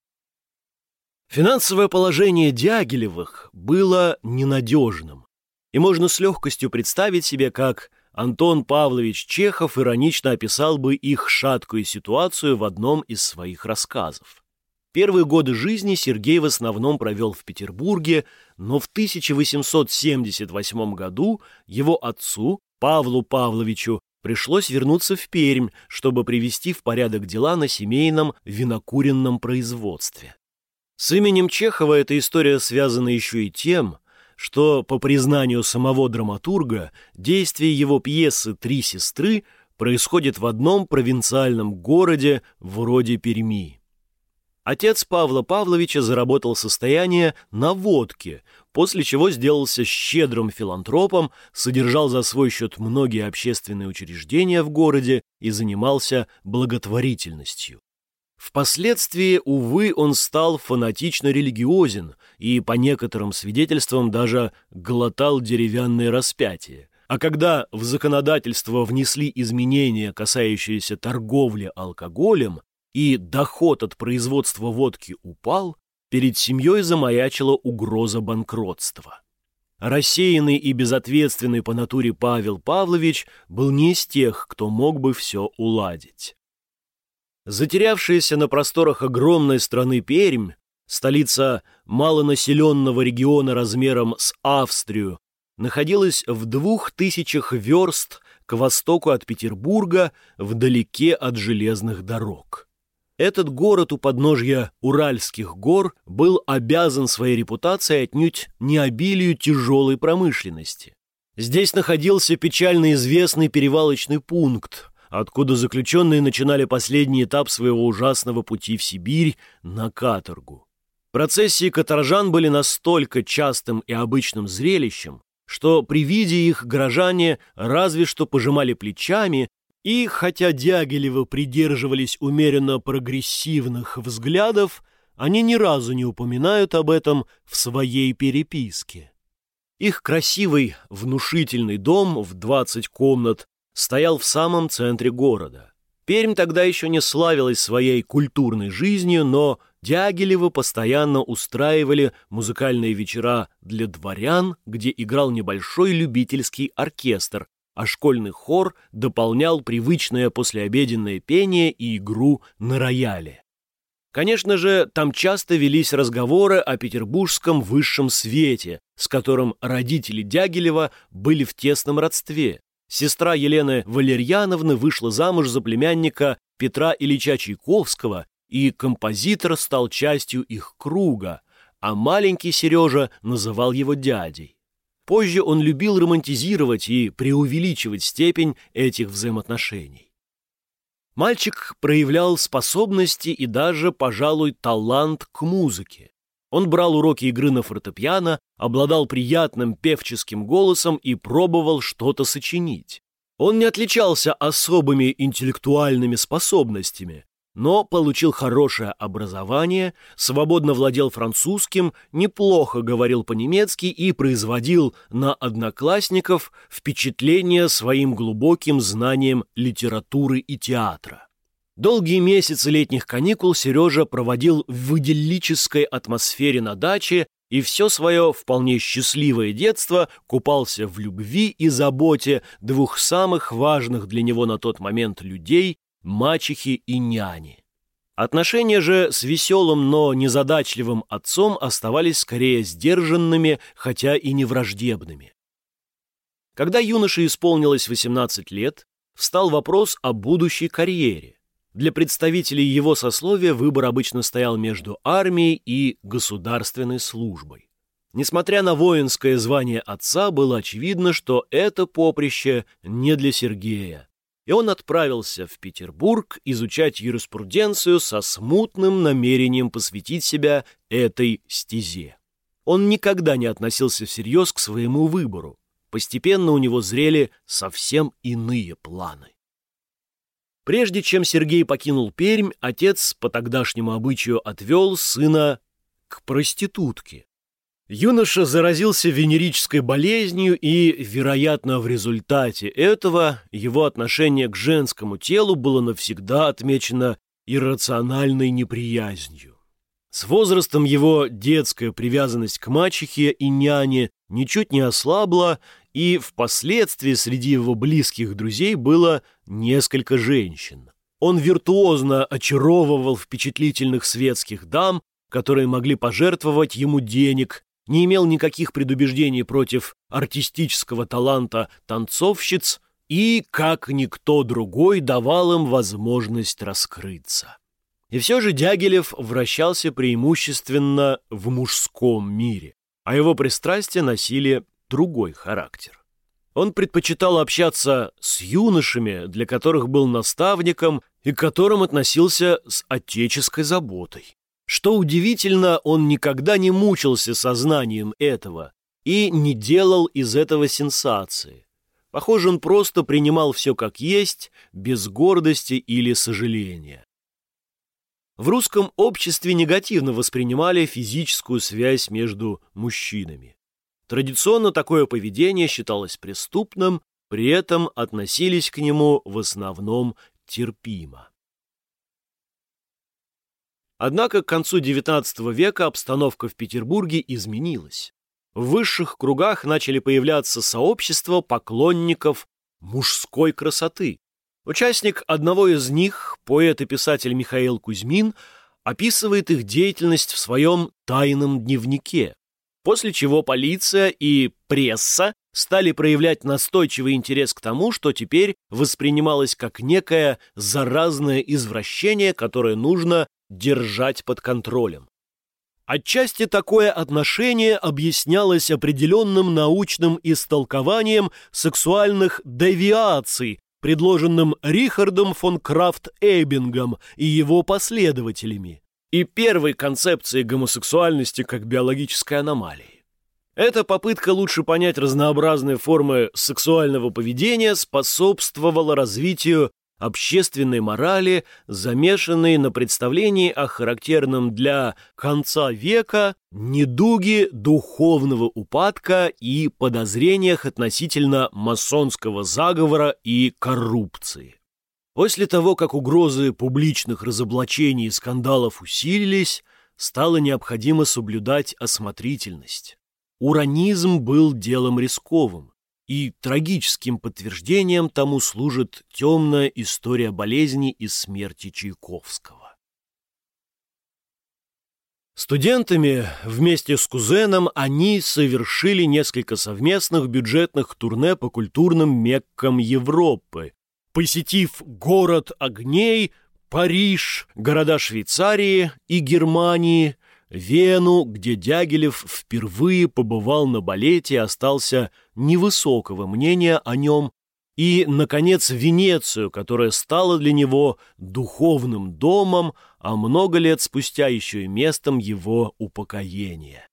Финансовое положение Дягилевых было ненадежным, и можно с легкостью представить себе, как Антон Павлович Чехов иронично описал бы их шаткую ситуацию в одном из своих рассказов. Первые годы жизни Сергей в основном провел в Петербурге, но в 1878 году его отцу, Павлу Павловичу, пришлось вернуться в Пермь, чтобы привести в порядок дела на семейном винокуренном производстве. С именем Чехова эта история связана еще и тем, что, по признанию самого драматурга, действие его пьесы «Три сестры» происходит в одном провинциальном городе вроде Перми. Отец Павла Павловича заработал состояние на водке, после чего сделался щедрым филантропом, содержал за свой счет многие общественные учреждения в городе и занимался благотворительностью. Впоследствии, увы, он стал фанатично религиозен и, по некоторым свидетельствам, даже глотал деревянные распятия. А когда в законодательство внесли изменения, касающиеся торговли алкоголем, и доход от производства водки упал, перед семьей замаячила угроза банкротства. Рассеянный и безответственный по натуре Павел Павлович был не из тех, кто мог бы все уладить. Затерявшаяся на просторах огромной страны Пермь, столица малонаселенного региона размером с Австрию, находилась в двух тысячах верст к востоку от Петербурга, вдалеке от железных дорог. Этот город у подножья Уральских гор был обязан своей репутацией отнюдь не обилию тяжелой промышленности. Здесь находился печально известный перевалочный пункт, откуда заключенные начинали последний этап своего ужасного пути в Сибирь на каторгу. Процессии каторжан были настолько частым и обычным зрелищем, что при виде их горожане разве что пожимали плечами, и, хотя Дягилевы придерживались умеренно прогрессивных взглядов, они ни разу не упоминают об этом в своей переписке. Их красивый, внушительный дом в 20 комнат стоял в самом центре города. Пермь тогда еще не славилась своей культурной жизнью, но Дягилевы постоянно устраивали музыкальные вечера для дворян, где играл небольшой любительский оркестр, а школьный хор дополнял привычное послеобеденное пение и игру на рояле. Конечно же, там часто велись разговоры о петербургском высшем свете, с которым родители Дягилева были в тесном родстве. Сестра Елены Валерьяновны вышла замуж за племянника Петра Ильича Чайковского, и композитор стал частью их круга, а маленький Сережа называл его дядей. Позже он любил романтизировать и преувеличивать степень этих взаимоотношений. Мальчик проявлял способности и даже, пожалуй, талант к музыке. Он брал уроки игры на фортепиано, обладал приятным певческим голосом и пробовал что-то сочинить. Он не отличался особыми интеллектуальными способностями, но получил хорошее образование, свободно владел французским, неплохо говорил по-немецки и производил на одноклассников впечатление своим глубоким знанием литературы и театра. Долгие месяцы летних каникул Сережа проводил в идиллической атмосфере на даче и все свое вполне счастливое детство купался в любви и заботе двух самых важных для него на тот момент людей – мачехи и няни. Отношения же с веселым, но незадачливым отцом оставались скорее сдержанными, хотя и не враждебными. Когда юноше исполнилось 18 лет, встал вопрос о будущей карьере. Для представителей его сословия выбор обычно стоял между армией и государственной службой. Несмотря на воинское звание отца, было очевидно, что это поприще не для Сергея, и он отправился в Петербург изучать юриспруденцию со смутным намерением посвятить себя этой стезе. Он никогда не относился всерьез к своему выбору. постепенно у него зрели совсем иные планы. Прежде чем Сергей покинул Пермь, отец по тогдашнему обычаю отвел сына к проститутке. Юноша заразился венерической болезнью, и, вероятно, в результате этого его отношение к женскому телу было навсегда отмечено иррациональной неприязнью. С возрастом его детская привязанность к мачехе и няне ничуть не ослабла, и впоследствии среди его близких друзей было несколько женщин. Он виртуозно очаровывал впечатлительных светских дам, которые могли пожертвовать ему денег, не имел никаких предубеждений против артистического таланта танцовщиц и, как никто другой, давал им возможность раскрыться. И все же Дягилев вращался преимущественно в мужском мире, а его пристрастия носили другой характер. Он предпочитал общаться с юношами, для которых был наставником и к которым относился с отеческой заботой. Что удивительно, он никогда не мучился сознанием этого и не делал из этого сенсации. Похоже, он просто принимал все как есть, без гордости или сожаления. В русском обществе негативно воспринимали физическую связь между мужчинами. Традиционно такое поведение считалось преступным, при этом относились к нему в основном терпимо. Однако к концу XIX века обстановка в Петербурге изменилась. В высших кругах начали появляться сообщества поклонников мужской красоты. Участник одного из них, поэт и писатель Михаил Кузьмин, описывает их деятельность в своем тайном дневнике, после чего полиция и пресса стали проявлять настойчивый интерес к тому, что теперь воспринималось как некое заразное извращение, которое нужно держать под контролем. Отчасти такое отношение объяснялось определенным научным истолкованием сексуальных девиаций, предложенным Рихардом фон Крафт-Эйбингом и его последователями, и первой концепцией гомосексуальности как биологической аномалии. Эта попытка лучше понять разнообразные формы сексуального поведения способствовала развитию общественной морали, замешанной на представлении о характерном для конца века недуге духовного упадка и подозрениях относительно масонского заговора и коррупции. После того, как угрозы публичных разоблачений и скандалов усилились, стало необходимо соблюдать осмотрительность. Уранизм был делом рисковым и трагическим подтверждением тому служит темная история болезни и смерти Чайковского. Студентами вместе с кузеном они совершили несколько совместных бюджетных турне по культурным меккам Европы, посетив город огней, Париж, города Швейцарии и Германии – Вену, где Дягилев впервые побывал на балете и остался невысокого мнения о нем, и, наконец, Венецию, которая стала для него духовным домом, а много лет спустя еще и местом его упокоения.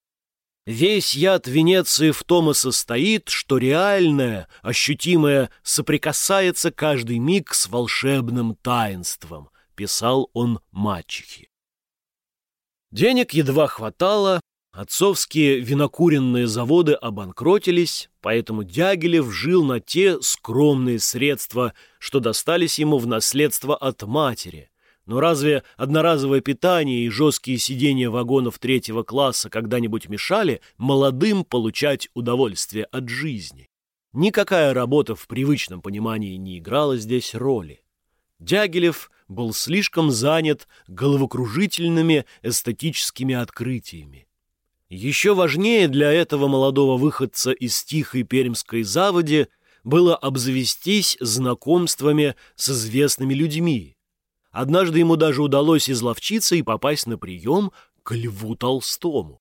Весь яд Венеции в том и состоит, что реальное, ощутимое соприкасается каждый миг с волшебным таинством, писал он мачехе. Денег едва хватало, отцовские винокуренные заводы обанкротились, поэтому Дягилев жил на те скромные средства, что достались ему в наследство от матери. Но разве одноразовое питание и жесткие сидения вагонов третьего класса когда-нибудь мешали молодым получать удовольствие от жизни? Никакая работа в привычном понимании не играла здесь роли. Дягилев был слишком занят головокружительными эстетическими открытиями. Еще важнее для этого молодого выходца из тихой пермской заводи было обзавестись знакомствами с известными людьми. Однажды ему даже удалось изловчиться и попасть на прием к Льву Толстому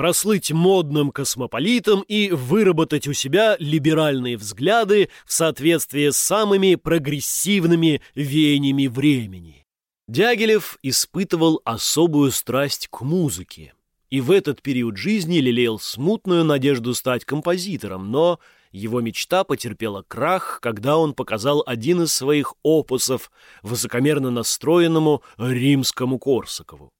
прослыть модным космополитом и выработать у себя либеральные взгляды в соответствии с самыми прогрессивными веяниями времени. Дягилев испытывал особую страсть к музыке и в этот период жизни лелеял смутную надежду стать композитором, но его мечта потерпела крах, когда он показал один из своих опусов высокомерно настроенному римскому Корсакову.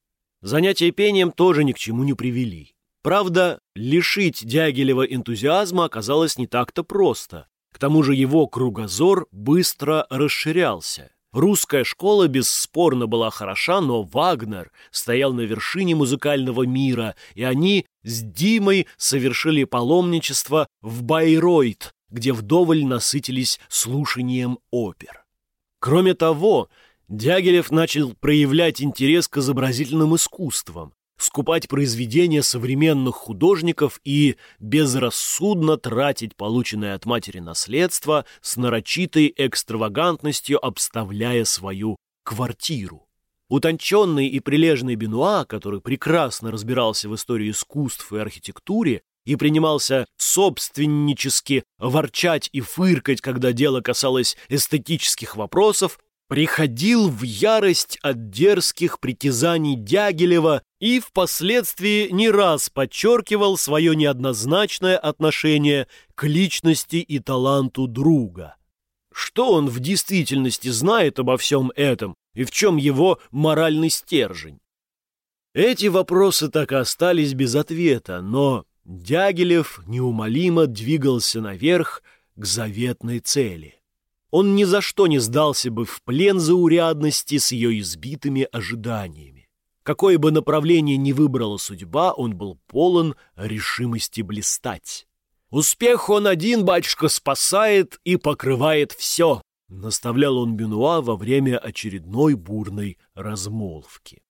Занятия пением тоже ни к чему не привели. Правда, лишить Дягилева энтузиазма оказалось не так-то просто. К тому же его кругозор быстро расширялся. Русская школа бесспорно была хороша, но Вагнер стоял на вершине музыкального мира, и они с Димой совершили паломничество в Байройт, где вдоволь насытились слушанием опер. Кроме того, Дягилев начал проявлять интерес к изобразительным искусствам скупать произведения современных художников и безрассудно тратить полученное от матери наследство с нарочитой экстравагантностью обставляя свою квартиру. Утонченный и прилежный Бенуа, который прекрасно разбирался в истории искусств и архитектуре и принимался собственнически ворчать и фыркать, когда дело касалось эстетических вопросов, приходил в ярость от дерзких притязаний Дягилева и впоследствии не раз подчеркивал свое неоднозначное отношение к личности и таланту друга. Что он в действительности знает обо всем этом и в чем его моральный стержень? Эти вопросы так и остались без ответа, но Дягилев неумолимо двигался наверх к заветной цели. Он ни за что не сдался бы в плен заурядности с ее избитыми ожиданиями. Какое бы направление ни выбрала судьба, он был полон решимости блистать. «Успех он один, батюшка, спасает и покрывает все», наставлял он Бенуа во время очередной бурной размолвки.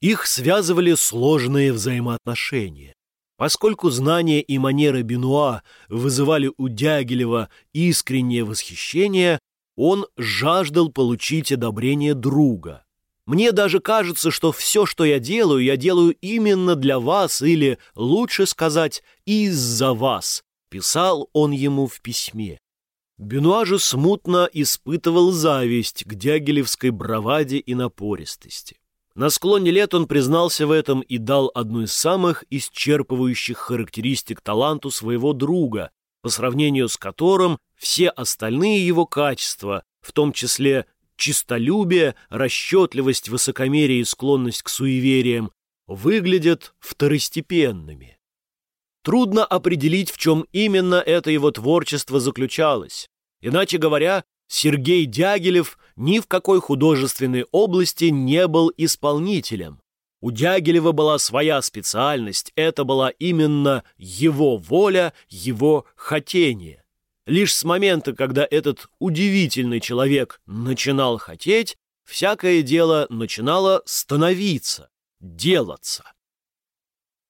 Их связывали сложные взаимоотношения. Поскольку знания и манеры Бенуа вызывали у Дягилева искреннее восхищение, он жаждал получить одобрение друга. «Мне даже кажется, что все, что я делаю, я делаю именно для вас, или, лучше сказать, из-за вас», — писал он ему в письме. Бенуа же смутно испытывал зависть к дягилевской браваде и напористости. На склоне лет он признался в этом и дал одну из самых исчерпывающих характеристик таланту своего друга, по сравнению с которым все остальные его качества, в том числе чистолюбие, расчетливость, высокомерие и склонность к суевериям, выглядят второстепенными. Трудно определить, в чем именно это его творчество заключалось. Иначе говоря, Сергей Дягилев ни в какой художественной области не был исполнителем. У Дягилева была своя специальность, это была именно его воля, его хотение. Лишь с момента, когда этот удивительный человек начинал хотеть, всякое дело начинало становиться, делаться.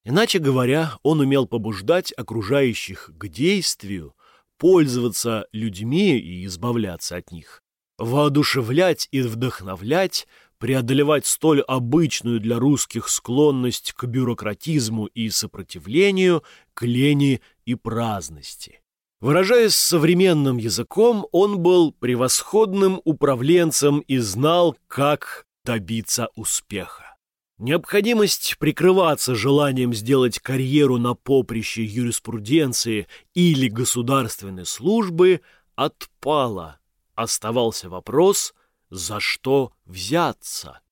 Иначе говоря, он умел побуждать окружающих к действию, пользоваться людьми и избавляться от них, воодушевлять и вдохновлять, преодолевать столь обычную для русских склонность к бюрократизму и сопротивлению, к лени и праздности. Выражаясь современным языком, он был превосходным управленцем и знал, как добиться успеха. Необходимость прикрываться желанием сделать карьеру на поприще юриспруденции или государственной службы отпала. Оставался вопрос, за что взяться.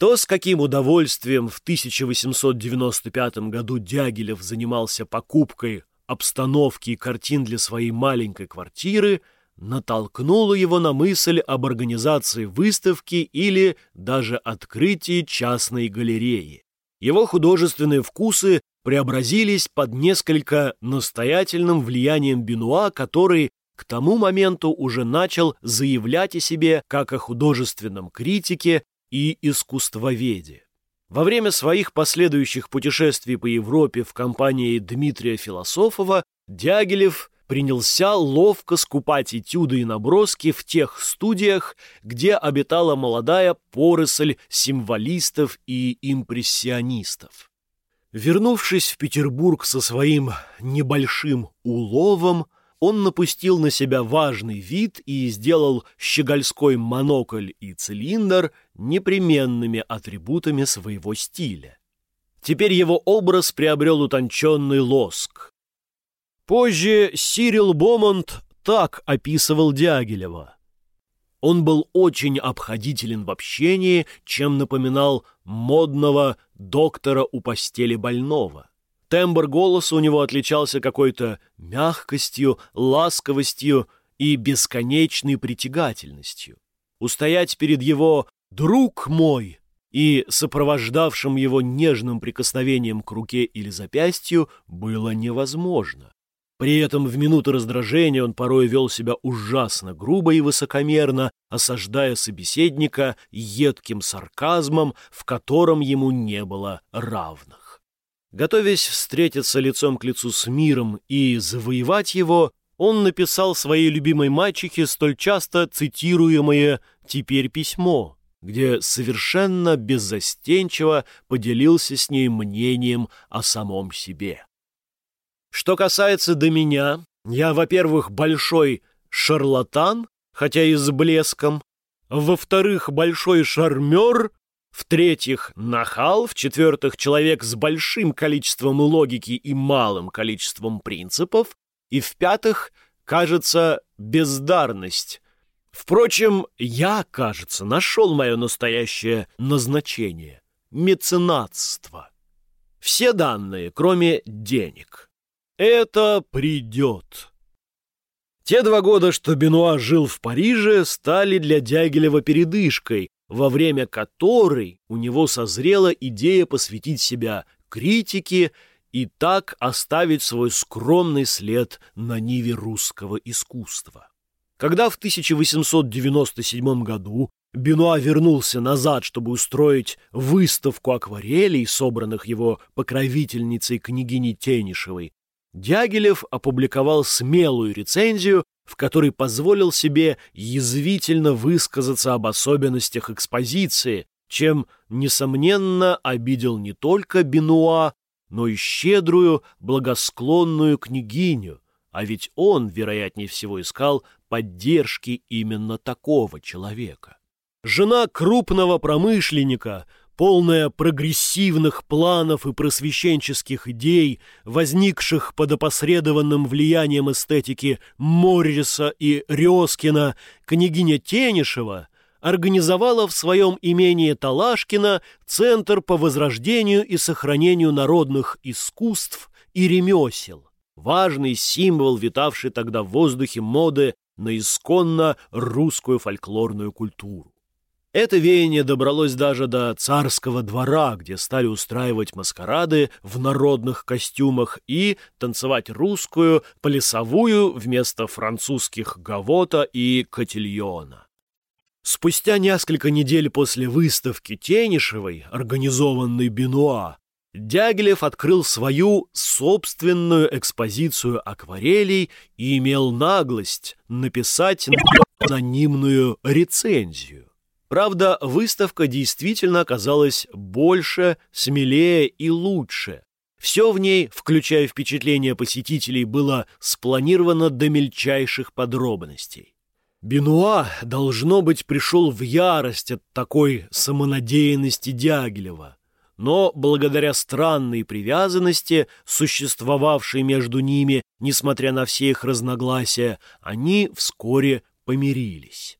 То, с каким удовольствием в 1895 году Дягилев занимался покупкой обстановки и картин для своей маленькой квартиры – натолкнуло его на мысль об организации выставки или даже открытии частной галереи. Его художественные вкусы преобразились под несколько настоятельным влиянием Бенуа, который к тому моменту уже начал заявлять о себе как о художественном критике и искусствоведе. Во время своих последующих путешествий по Европе в компании Дмитрия Философова Дягилев принялся ловко скупать этюды и наброски в тех студиях, где обитала молодая поросль символистов и импрессионистов. Вернувшись в Петербург со своим небольшим уловом, он напустил на себя важный вид и сделал щегольской монокль и цилиндр непременными атрибутами своего стиля. Теперь его образ приобрел утонченный лоск, Позже Сирил Бомонд так описывал Дягилева. Он был очень обходителен в общении, чем напоминал модного доктора у постели больного. Тембр голоса у него отличался какой-то мягкостью, ласковостью и бесконечной притягательностью. Устоять перед его «друг мой» и сопровождавшим его нежным прикосновением к руке или запястью было невозможно. При этом в минуты раздражения он порой вел себя ужасно грубо и высокомерно, осаждая собеседника едким сарказмом, в котором ему не было равных. Готовясь встретиться лицом к лицу с миром и завоевать его, он написал своей любимой мальчике столь часто цитируемое «теперь письмо», где совершенно беззастенчиво поделился с ней мнением о самом себе. Что касается до меня, я, во-первых, большой шарлатан, хотя и с блеском, во-вторых, большой шармер, в-третьих, нахал, в-четвертых, человек с большим количеством логики и малым количеством принципов, и, в-пятых, кажется, бездарность. Впрочем, я, кажется, нашел мое настоящее назначение — меценатство. Все данные, кроме денег — это придет. Те два года, что Бенуа жил в Париже, стали для Дягилева передышкой, во время которой у него созрела идея посвятить себя критике и так оставить свой скромный след на ниве русского искусства. Когда в 1897 году Бенуа вернулся назад, чтобы устроить выставку акварелей, собранных его покровительницей княгини Тенишевой, Дягилев опубликовал смелую рецензию, в которой позволил себе язвительно высказаться об особенностях экспозиции, чем, несомненно, обидел не только Бенуа, но и щедрую, благосклонную княгиню, а ведь он, вероятнее всего, искал поддержки именно такого человека. Жена крупного промышленника полная прогрессивных планов и просвещенческих идей, возникших под опосредованным влиянием эстетики Морриса и Резкина, княгиня Тенишева организовала в своем имении Талашкина Центр по возрождению и сохранению народных искусств и ремесел, важный символ, витавший тогда в воздухе моды на исконно русскую фольклорную культуру. Это веяние добралось даже до царского двора, где стали устраивать маскарады в народных костюмах и танцевать русскую плясовую вместо французских гавота и котельона. Спустя несколько недель после выставки Тенишевой, организованной Бенуа, Дягилев открыл свою собственную экспозицию акварелей и имел наглость написать анонимную рецензию. Правда, выставка действительно оказалась больше, смелее и лучше. Все в ней, включая впечатления посетителей, было спланировано до мельчайших подробностей. Бенуа, должно быть, пришел в ярость от такой самонадеянности Дягилева. Но благодаря странной привязанности, существовавшей между ними, несмотря на все их разногласия, они вскоре помирились.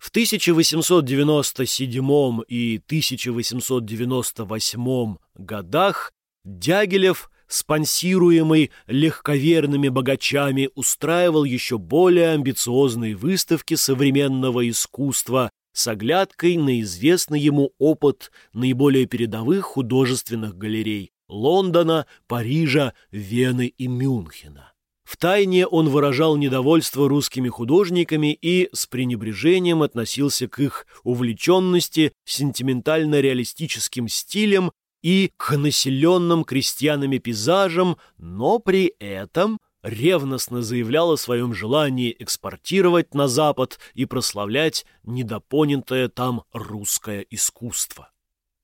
В 1897 и 1898 годах Дягилев, спонсируемый легковерными богачами, устраивал еще более амбициозные выставки современного искусства с оглядкой на известный ему опыт наиболее передовых художественных галерей Лондона, Парижа, Вены и Мюнхена. Втайне он выражал недовольство русскими художниками и с пренебрежением относился к их увлеченности сентиментально-реалистическим стилем и к населенным крестьянами пейзажам, но при этом ревностно заявлял о своем желании экспортировать на Запад и прославлять недопонятое там русское искусство.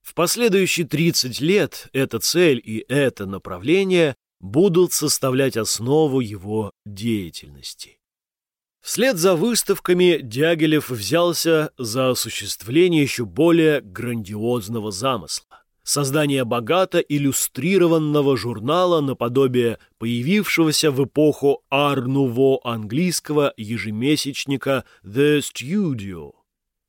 В последующие 30 лет эта цель и это направление будут составлять основу его деятельности. Вслед за выставками Дягилев взялся за осуществление еще более грандиозного замысла. создание богато иллюстрированного журнала наподобие появившегося в эпоху Арнуво английского ежемесячника The Studio.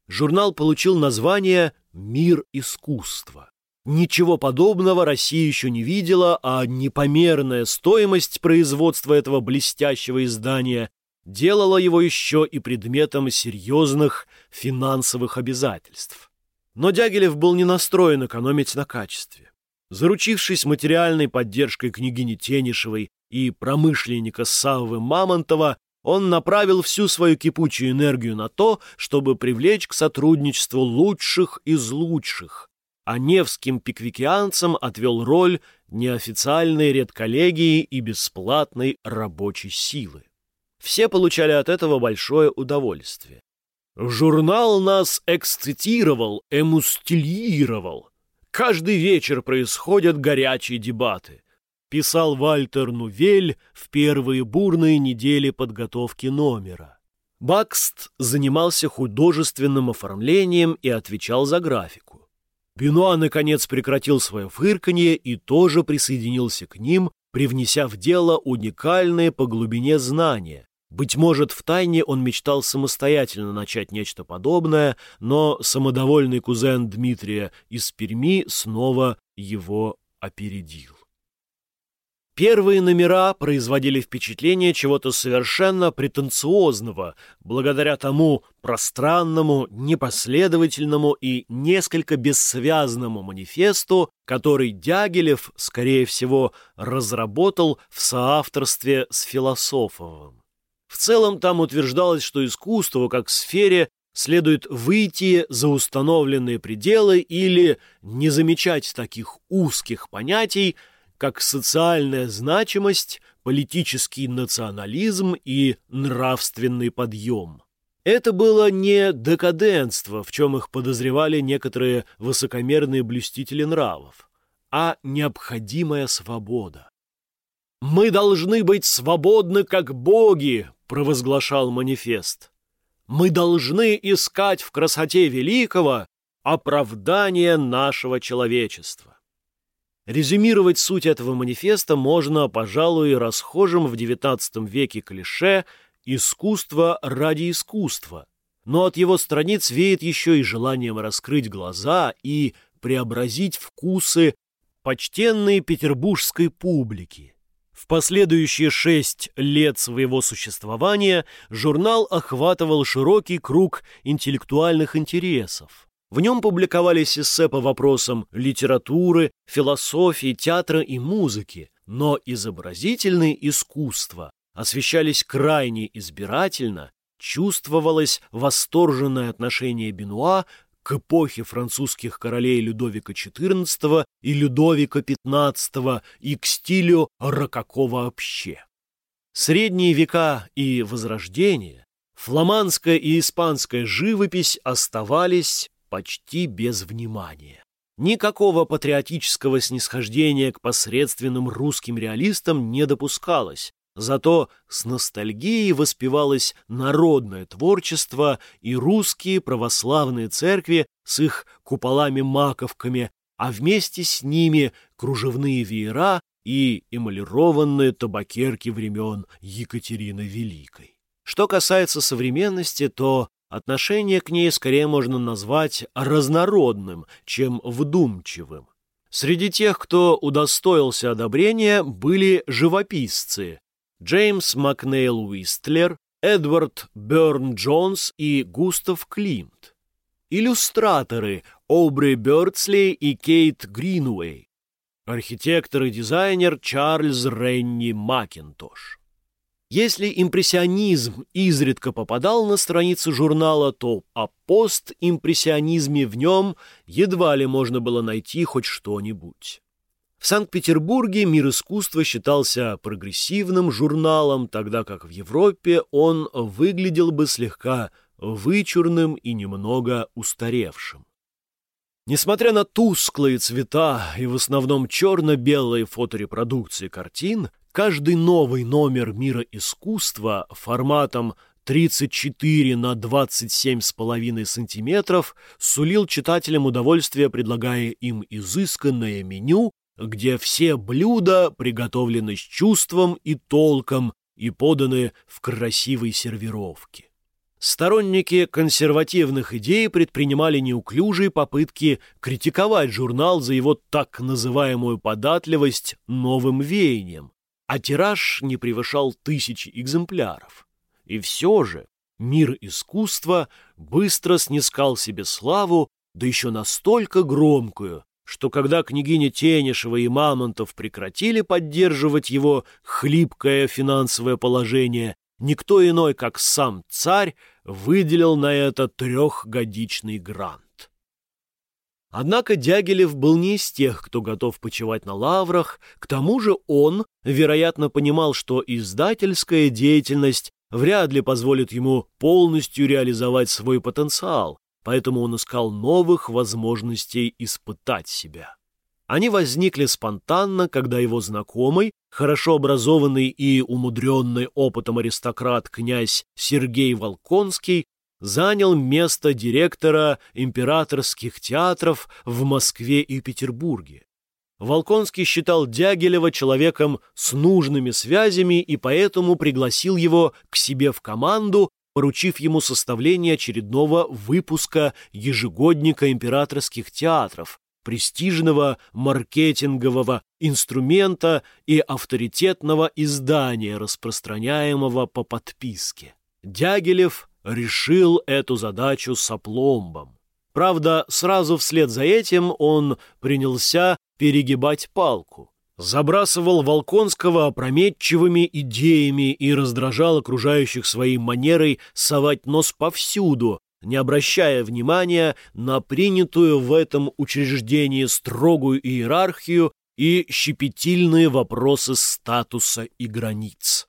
Журнал получил название «Мир искусства». Ничего подобного Россия еще не видела, а непомерная стоимость производства этого блестящего издания делала его еще и предметом серьезных финансовых обязательств. Но Дягилев был не настроен экономить на качестве. Заручившись материальной поддержкой княгини Тенишевой и промышленника Саввы Мамонтова, он направил всю свою кипучую энергию на то, чтобы привлечь к сотрудничеству лучших из лучших, а невским пиквикианцам отвел роль неофициальной редколлегии и бесплатной рабочей силы. Все получали от этого большое удовольствие. Журнал нас эксцитировал, эмустильировал. Каждый вечер происходят горячие дебаты. Писал Вальтер Нувель в первые бурные недели подготовки номера. Бакст занимался художественным оформлением и отвечал за графику. Бенуа, наконец, прекратил свое фырканье и тоже присоединился к ним, привнеся в дело уникальные по глубине знания. Быть может, втайне он мечтал самостоятельно начать нечто подобное, но самодовольный кузен Дмитрия из Перми снова его опередил. Первые номера производили впечатление чего-то совершенно претенциозного, благодаря тому пространному, непоследовательному и несколько бессвязному манифесту, который Дягилев, скорее всего, разработал в соавторстве с Философовым. В целом там утверждалось, что искусство, как сфере, следует выйти за установленные пределы или не замечать таких узких понятий, как социальная значимость, политический национализм и нравственный подъем. Это было не декаденство, в чем их подозревали некоторые высокомерные блюстители нравов, а необходимая свобода. «Мы должны быть свободны, как боги», — провозглашал манифест. «Мы должны искать в красоте великого оправдание нашего человечества». Резюмировать суть этого манифеста можно, пожалуй, расхожим в XIX веке клише «искусство ради искусства», но от его страниц веет еще и желанием раскрыть глаза и преобразить вкусы почтенной петербургской публики. В последующие шесть лет своего существования журнал охватывал широкий круг интеллектуальных интересов. В нем публиковались эссе по вопросам литературы, философии, театра и музыки, но изобразительные искусства освещались крайне избирательно, чувствовалось восторженное отношение Бенуа к эпохе французских королей Людовика XIV и Людовика XV и к стилю рококо вообще. Средние века и Возрождение, фламандская и испанская живопись оставались почти без внимания. Никакого патриотического снисхождения к посредственным русским реалистам не допускалось, зато с ностальгией воспевалось народное творчество и русские православные церкви с их куполами-маковками, а вместе с ними кружевные веера и эмалированные табакерки времен Екатерины Великой. Что касается современности, то Отношение к ней скорее можно назвать разнородным, чем вдумчивым. Среди тех, кто удостоился одобрения, были живописцы Джеймс Макнейл Уистлер, Эдвард Бёрн Джонс и Густав Климт. Иллюстраторы Обри Бёрдсли и Кейт Гринуэй. Архитектор и дизайнер Чарльз Ренни Макинтош. Если импрессионизм изредка попадал на страницы журнала, то о постимпрессионизме в нем едва ли можно было найти хоть что-нибудь. В Санкт-Петербурге «Мир искусства» считался прогрессивным журналом, тогда как в Европе он выглядел бы слегка вычурным и немного устаревшим. Несмотря на тусклые цвета и в основном черно-белые фоторепродукции картин, каждый новый номер мира искусства форматом 34 на 27,5 сантиметров сулил читателям удовольствие, предлагая им изысканное меню, где все блюда приготовлены с чувством и толком и поданы в красивой сервировке. Сторонники консервативных идей предпринимали неуклюжие попытки критиковать журнал за его так называемую податливость новым веяниям, а тираж не превышал тысячи экземпляров. И все же мир искусства быстро снискал себе славу, да еще настолько громкую, что когда княгиня Тенишева и Мамонтов прекратили поддерживать его хлипкое финансовое положение, никто иной, как сам царь, выделил на это трехгодичный грант. Однако Дягилев был не из тех, кто готов почивать на лаврах, к тому же он, вероятно, понимал, что издательская деятельность вряд ли позволит ему полностью реализовать свой потенциал, поэтому он искал новых возможностей испытать себя. Они возникли спонтанно, когда его знакомый, хорошо образованный и умудренный опытом аристократ князь Сергей Волконский занял место директора императорских театров в Москве и Петербурге. Волконский считал Дягилева человеком с нужными связями и поэтому пригласил его к себе в команду, поручив ему составление очередного выпуска ежегодника императорских театров, престижного маркетингового инструмента и авторитетного издания, распространяемого по подписке. Дягилев решил эту задачу с опломбом. Правда, сразу вслед за этим он принялся перегибать палку. Забрасывал Волконского опрометчивыми идеями и раздражал окружающих своей манерой совать нос повсюду, не обращая внимания на принятую в этом учреждении строгую иерархию и щепетильные вопросы статуса и границ.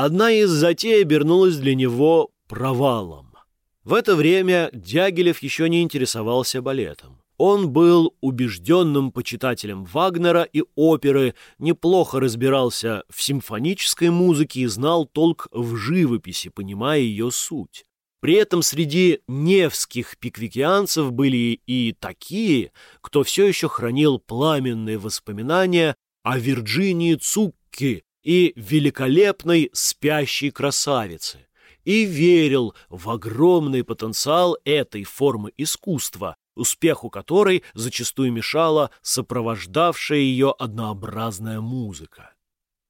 Одна из затей обернулась для него провалом. В это время Дягилев еще не интересовался балетом. Он был убежденным почитателем Вагнера и оперы, неплохо разбирался в симфонической музыке и знал толк в живописи, понимая ее суть. При этом среди невских пиквикианцев были и такие, кто все еще хранил пламенные воспоминания о Вирджинии Цукки, и великолепной спящей красавицы, и верил в огромный потенциал этой формы искусства, успеху которой зачастую мешала сопровождавшая ее однообразная музыка.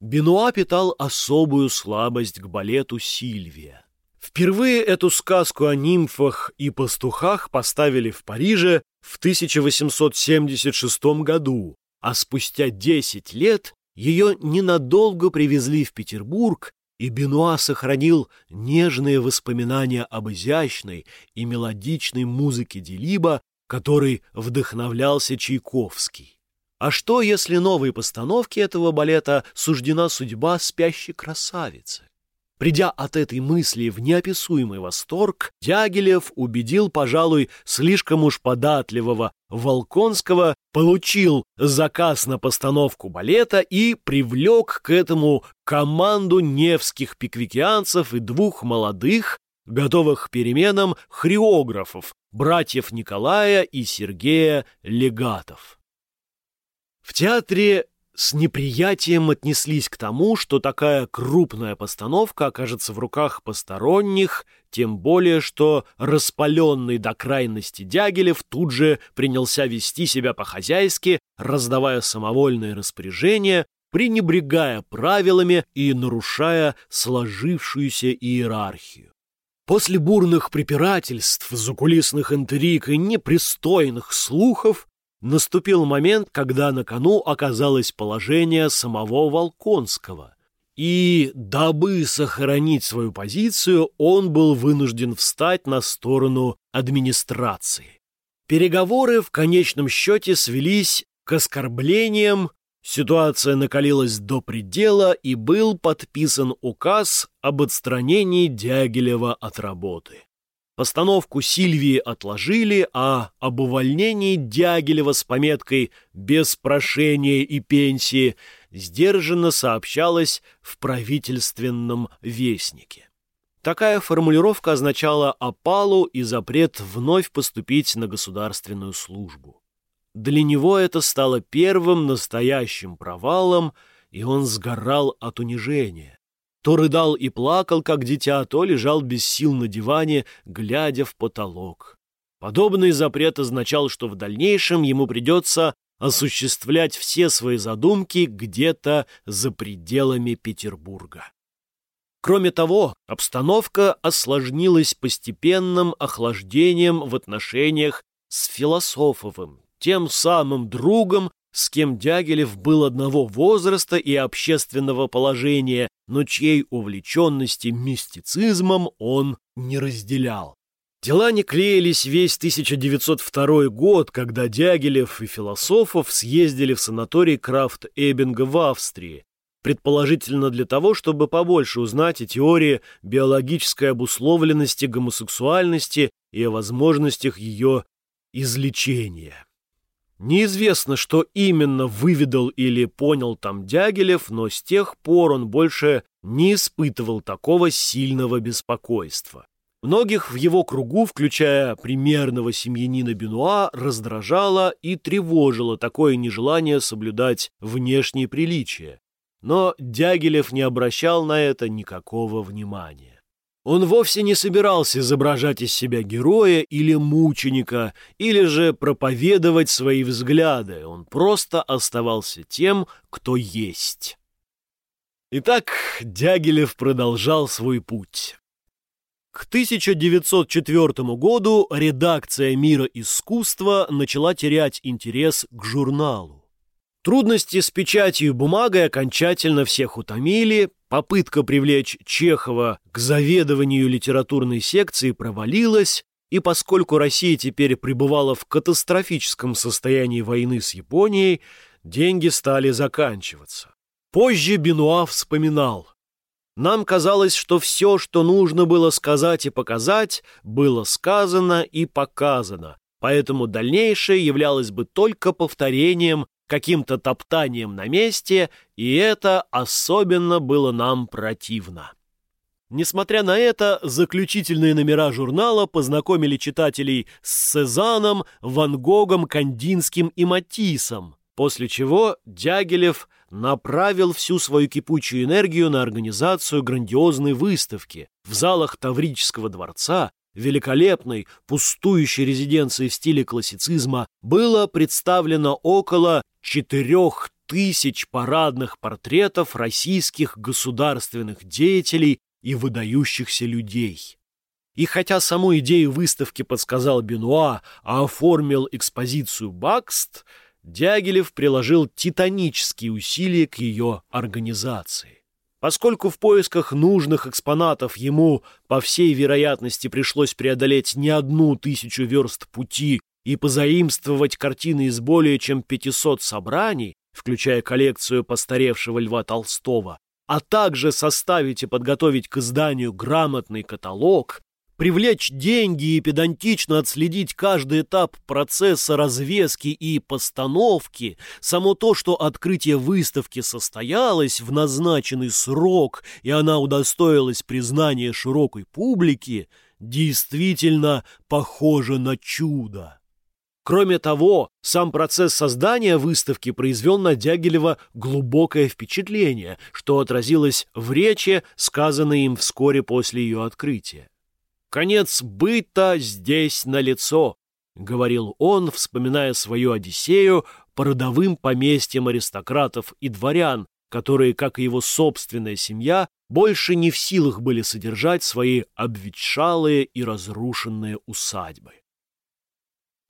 Бенуа питал особую слабость к балету «Сильвия». Впервые эту сказку о нимфах и пастухах поставили в Париже в 1876 году, а спустя 10 лет ее ненадолго привезли в Петербург, и Бенуа сохранил нежные воспоминания об изящной и мелодичной музыке Делиба, которой вдохновлялся Чайковский. А что, если новой постановке этого балета суждена судьба спящей красавицы? Придя от этой мысли в неописуемый восторг, Дягилев убедил, пожалуй, слишком уж податливого Волконского, получил заказ на постановку балета и привлек к этому команду невских пиквикианцев и двух молодых, готовых к переменам хореографов, братьев Николая и Сергея Легатов. В театре с неприятием отнеслись к тому, что такая крупная постановка окажется в руках посторонних, тем более что распаленный до крайности Дягилев тут же принялся вести себя по-хозяйски, раздавая самовольные распоряжения, пренебрегая правилами и нарушая сложившуюся иерархию. После бурных препирательств, закулисных интриг и непристойных слухов Наступил момент, когда на кону оказалось положение самого Волконского. И, дабы сохранить свою позицию, он был вынужден встать на сторону администрации. Переговоры в конечном счете свелись к оскорблениям, ситуация накалилась до предела и был подписан указ об отстранении Дягилева от работы. Постановку Сильвии отложили, а об увольнении Дягилева с пометкой «без прошения и пенсии» сдержанно сообщалось в правительственном вестнике. Такая формулировка означала опалу и запрет вновь поступить на государственную службу. Для него это стало первым настоящим провалом, и он сгорал от унижения. То рыдал и плакал, как дитя, то лежал без сил на диване, глядя в потолок. Подобный запрет означал, что в дальнейшем ему придется осуществлять все свои задумки где-то за пределами Петербурга. Кроме того, обстановка осложнилась постепенным охлаждением в отношениях с Философовым, тем самым другом, с кем Дягилев был одного возраста и общественного положения, но чьей увлеченности мистицизмом он не разделял. Дела не клеились весь 1902 год, когда Дягилев и Философов съездили в санаторий Крафт-Эббинга в Австрии, предположительно для того, чтобы побольше узнать о теории биологической обусловленности гомосексуальности и о возможностях ее излечения. Неизвестно, что именно выведал или понял там Дягилев, но с тех пор он больше не испытывал такого сильного беспокойства. Многих в его кругу, включая примерного семьянина Бенуа, раздражало и тревожило такое нежелание соблюдать внешние приличия. Но Дягилев не обращал на это никакого внимания. Он вовсе не собирался изображать из себя героя или мученика, или же проповедовать свои взгляды. Он просто оставался тем, кто есть. Итак, Дягилев продолжал свой путь. К 1904 году редакция «Мира искусства» начала терять интерес к журналу. Трудности с печатью бумагой окончательно всех утомили, попытка привлечь Чехова к заведованию литературной секции провалилась, и поскольку Россия теперь пребывала в катастрофическом состоянии войны с Японией, деньги стали заканчиваться. Позже Бенуа вспоминал. Нам казалось, что все, что нужно было сказать и показать, было сказано и показано, поэтому дальнейшее являлось бы только повторением каким-то топтанием на месте, и это особенно было нам противно. Несмотря на это, заключительные номера журнала познакомили читателей с Сезаном, Ван Гогом, Кандинским и Матиссом, после чего Дягилев направил всю свою кипучую энергию на организацию грандиозной выставки в залах Таврического дворца, великолепной, пустующей резиденции в стиле классицизма было представлено около четырех тысяч парадных портретов российских государственных деятелей и выдающихся людей. И хотя саму идею выставки подсказал Бенуа, а оформил экспозицию Бакст, Дягилев приложил титанические усилия к ее организации. Поскольку в поисках нужных экспонатов ему, по всей вероятности, пришлось преодолеть не одну тысячу верст пути и позаимствовать картины из более чем 500 собраний, включая коллекцию постаревшего Льва Толстого, а также составить и подготовить к изданию грамотный каталог, привлечь деньги и педантично отследить каждый этап процесса развески и постановки, само то, что открытие выставки состоялось в назначенный срок и она удостоилась признания широкой публики, действительно похоже на чудо. Кроме того, сам процесс создания выставки произвел на Дягилева глубокое впечатление, что отразилось в речи, сказанной им вскоре после ее открытия. Конец быта здесь налицо, — говорил он, вспоминая свою Одиссею по родовым поместьям аристократов и дворян, которые, как и его собственная семья, больше не в силах были содержать свои обветшалые и разрушенные усадьбы.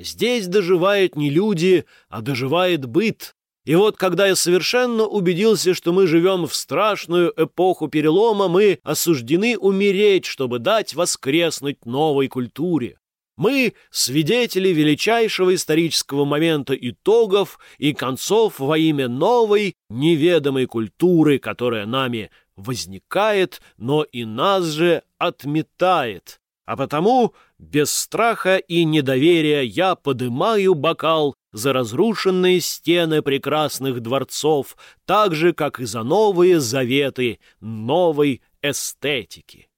Здесь доживают не люди, а доживает быт, и вот когда я совершенно убедился, что мы живем в страшную эпоху перелома, мы осуждены умереть, чтобы дать воскреснуть новой культуре. Мы — свидетели величайшего исторического момента итогов и концов во имя новой, неведомой культуры, которая нами возникает, но и нас же отметает. А потому, без страха и недоверия, я подымаю бокал за разрушенные стены прекрасных дворцов, так же, как и за новые заветы новой эстетики.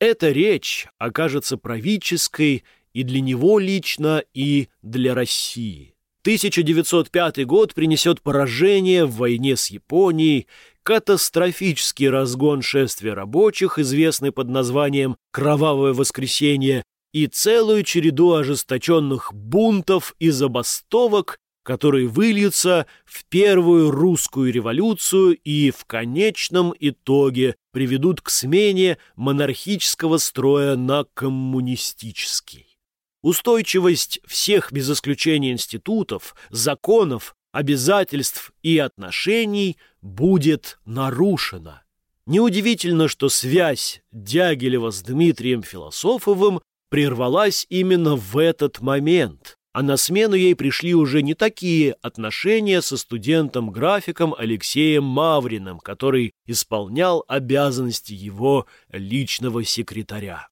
Эта речь окажется правительской и для него лично, и для России. 1905 год принесет поражение в войне с Японией, катастрофический разгон шествия рабочих, известный под названием «Кровавое воскресенье», и целую череду ожесточенных бунтов и забастовок, которые выльются в первую русскую революцию и в конечном итоге приведут к смене монархического строя на коммунистический. Устойчивость всех без исключения институтов, законов, обязательств и отношений будет нарушена. Неудивительно, что связь Дягилева с Дмитрием Философовым прервалась именно в этот момент, а на смену ей пришли уже не такие отношения со студентом-графиком Алексеем Мавриным, который исполнял обязанности его личного секретаря.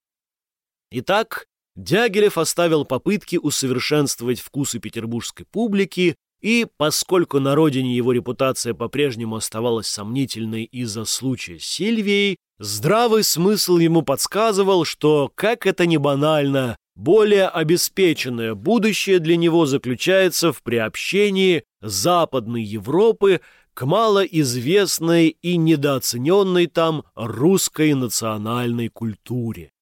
Итак, Дягилев оставил попытки усовершенствовать вкусы петербургской публики, и, поскольку на родине его репутация по-прежнему оставалась сомнительной из-за случая с Сильвией, здравый смысл ему подсказывал, что, как это ни банально, более обеспеченное будущее для него заключается в приобщении Западной Европы к малоизвестной и недооцененной там русской национальной культуре.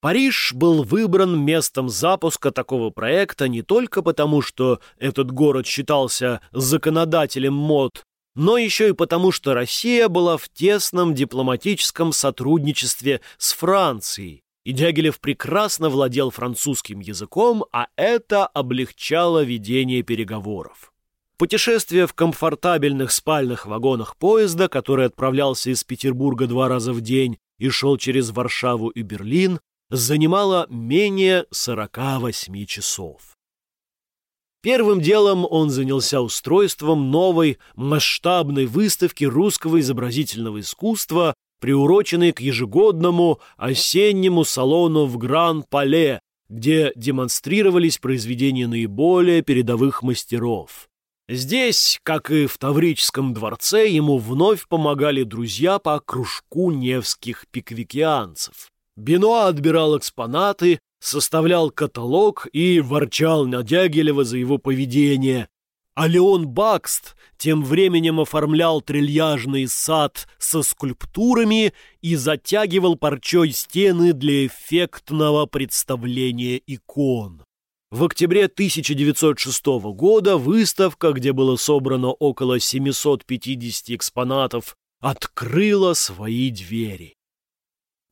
Париж был выбран местом запуска такого проекта не только потому, что этот город считался законодателем мод, но еще и потому, что Россия была в тесном дипломатическом сотрудничестве с Францией, и Дягилев прекрасно владел французским языком, а это облегчало ведение переговоров. Путешествие в комфортабельных спальных вагонах поезда, который отправлялся из Петербурга два раза в день и шел через Варшаву и Берлин, занимало менее 48 часов. Первым делом он занялся устройством новой масштабной выставки русского изобразительного искусства, приуроченной к ежегодному осеннему салону в Гран-Пале, где демонстрировались произведения наиболее передовых мастеров. Здесь, как и в Таврическом дворце, ему вновь помогали друзья по кружку невских пиквикианцев. Бенуа отбирал экспонаты, составлял каталог и ворчал на Дягилева за его поведение. А Леон Бакст тем временем оформлял трильяжный сад со скульптурами и затягивал парчой стены для эффектного представления икон. В октябре 1906 года выставка, где было собрано около 750 экспонатов, открыла свои двери.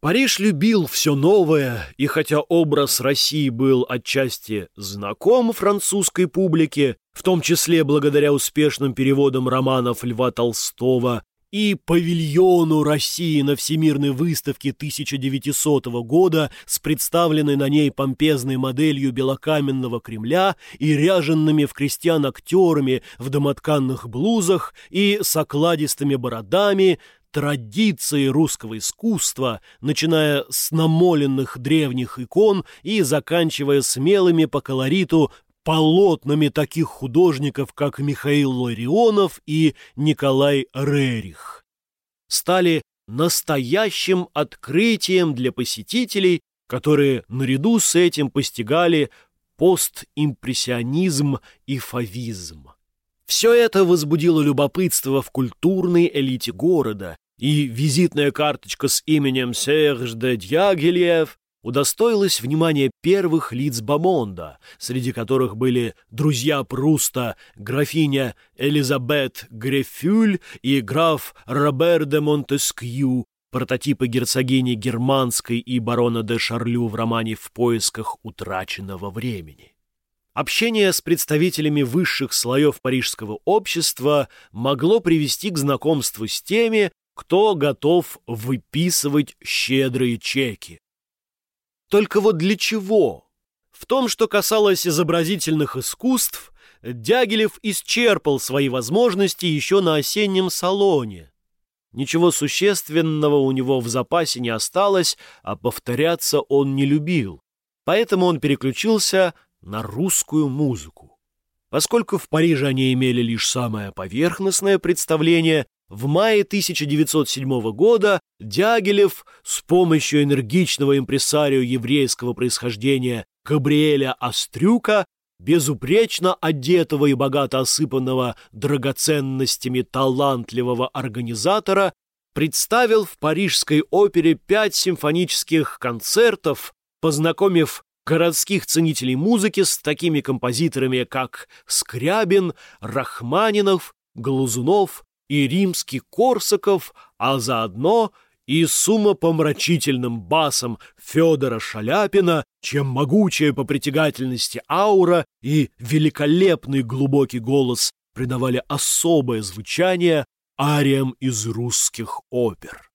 Париж любил все новое, и хотя образ России был отчасти знаком французской публике, в том числе благодаря успешным переводам романов Льва Толстого и павильону России на Всемирной выставке 1900 года с представленной на ней помпезной моделью белокаменного Кремля и ряженными в крестьян актерами в домотканных блузах и с окладистыми бородами, традиции русского искусства, начиная с намоленных древних икон и заканчивая смелыми по колориту полотнами таких художников, как Михаил Ларионов и Николай Рерих, стали настоящим открытием для посетителей, которые наряду с этим постигали постимпрессионизм и фавизм. Все это возбудило любопытство в культурной элите города, и визитная карточка с именем Серж де Дьягельев удостоилась внимания первых лиц Бамонда, среди которых были друзья Пруста, графиня Элизабет Грефюль и граф Робер де Монтескью, прототипы герцогини Германской и барона де Шарлю в романе «В поисках утраченного времени». Общение с представителями высших слоев парижского общества могло привести к знакомству с теми, кто готов выписывать щедрые чеки. Только вот для чего? В том, что касалось изобразительных искусств, Дягилев исчерпал свои возможности еще на осеннем салоне. Ничего существенного у него в запасе не осталось, а повторяться он не любил. Поэтому он переключился на русскую музыку. Поскольку в Париже они имели лишь самое поверхностное представление в мае 1907 года Дягилев с помощью энергичного импресарио еврейского происхождения Габриэля Острюка, безупречно одетого и богато осыпанного драгоценностями талантливого организатора, представил в Парижской опере пять симфонических концертов, познакомив городских ценителей музыки с такими композиторами, как Скрябин, Рахманинов, Глазунов, и римский Корсаков, а заодно и с умопомрачительным басом Федора Шаляпина, чем могучая по притягательности аура и великолепный глубокий голос придавали особое звучание ариям из русских опер.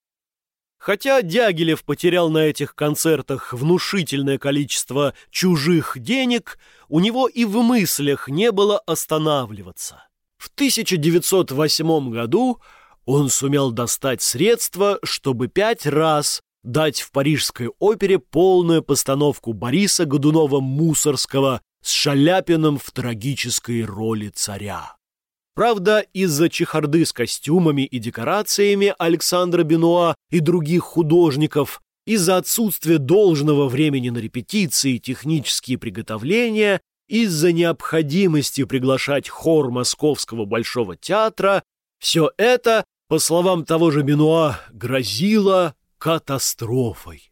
Хотя Дягилев потерял на этих концертах внушительное количество чужих денег, у него и в мыслях не было останавливаться. В 1908 году он сумел достать средства, чтобы пять раз дать в Парижской опере полную постановку Бориса Годунова-Мусорского с Шаляпиным в трагической роли царя. Правда, из-за чехарды с костюмами и декорациями Александра Бенуа и других художников, из-за отсутствия должного времени на репетиции и технические приготовления, из-за необходимости приглашать хор Московского Большого театра, все это, по словам того же Бенуа, грозило катастрофой.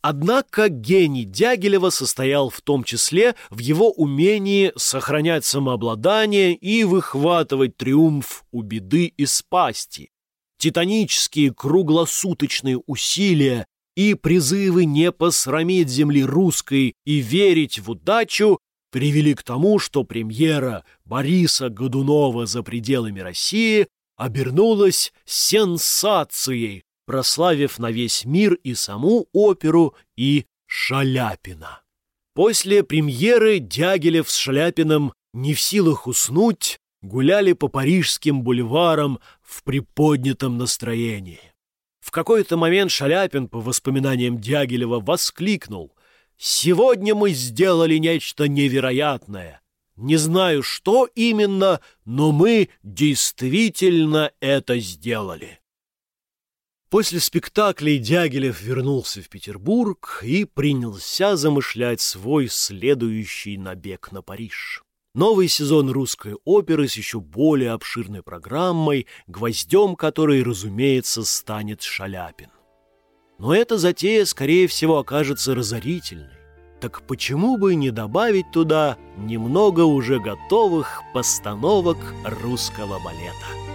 Однако гений Дягилева состоял в том числе в его умении сохранять самообладание и выхватывать триумф у беды из пасти. Титанические круглосуточные усилия и призывы не посрамить земли русской и верить в удачу привели к тому, что премьера Бориса Годунова за пределами России обернулась сенсацией, прославив на весь мир и саму оперу, и Шаляпина. После премьеры Дягилев с Шаляпиным не в силах уснуть, гуляли по парижским бульварам в приподнятом настроении. В какой-то момент Шаляпин, по воспоминаниям Дягилева, воскликнул Сегодня мы сделали нечто невероятное. Не знаю, что именно, но мы действительно это сделали. После спектаклей Дягилев вернулся в Петербург и принялся замышлять свой следующий набег на Париж. Новый сезон русской оперы с еще более обширной программой, гвоздем которой, разумеется, станет Шаляпин. Но эта затея, скорее всего, окажется разорительной. Так почему бы не добавить туда немного уже готовых постановок русского балета?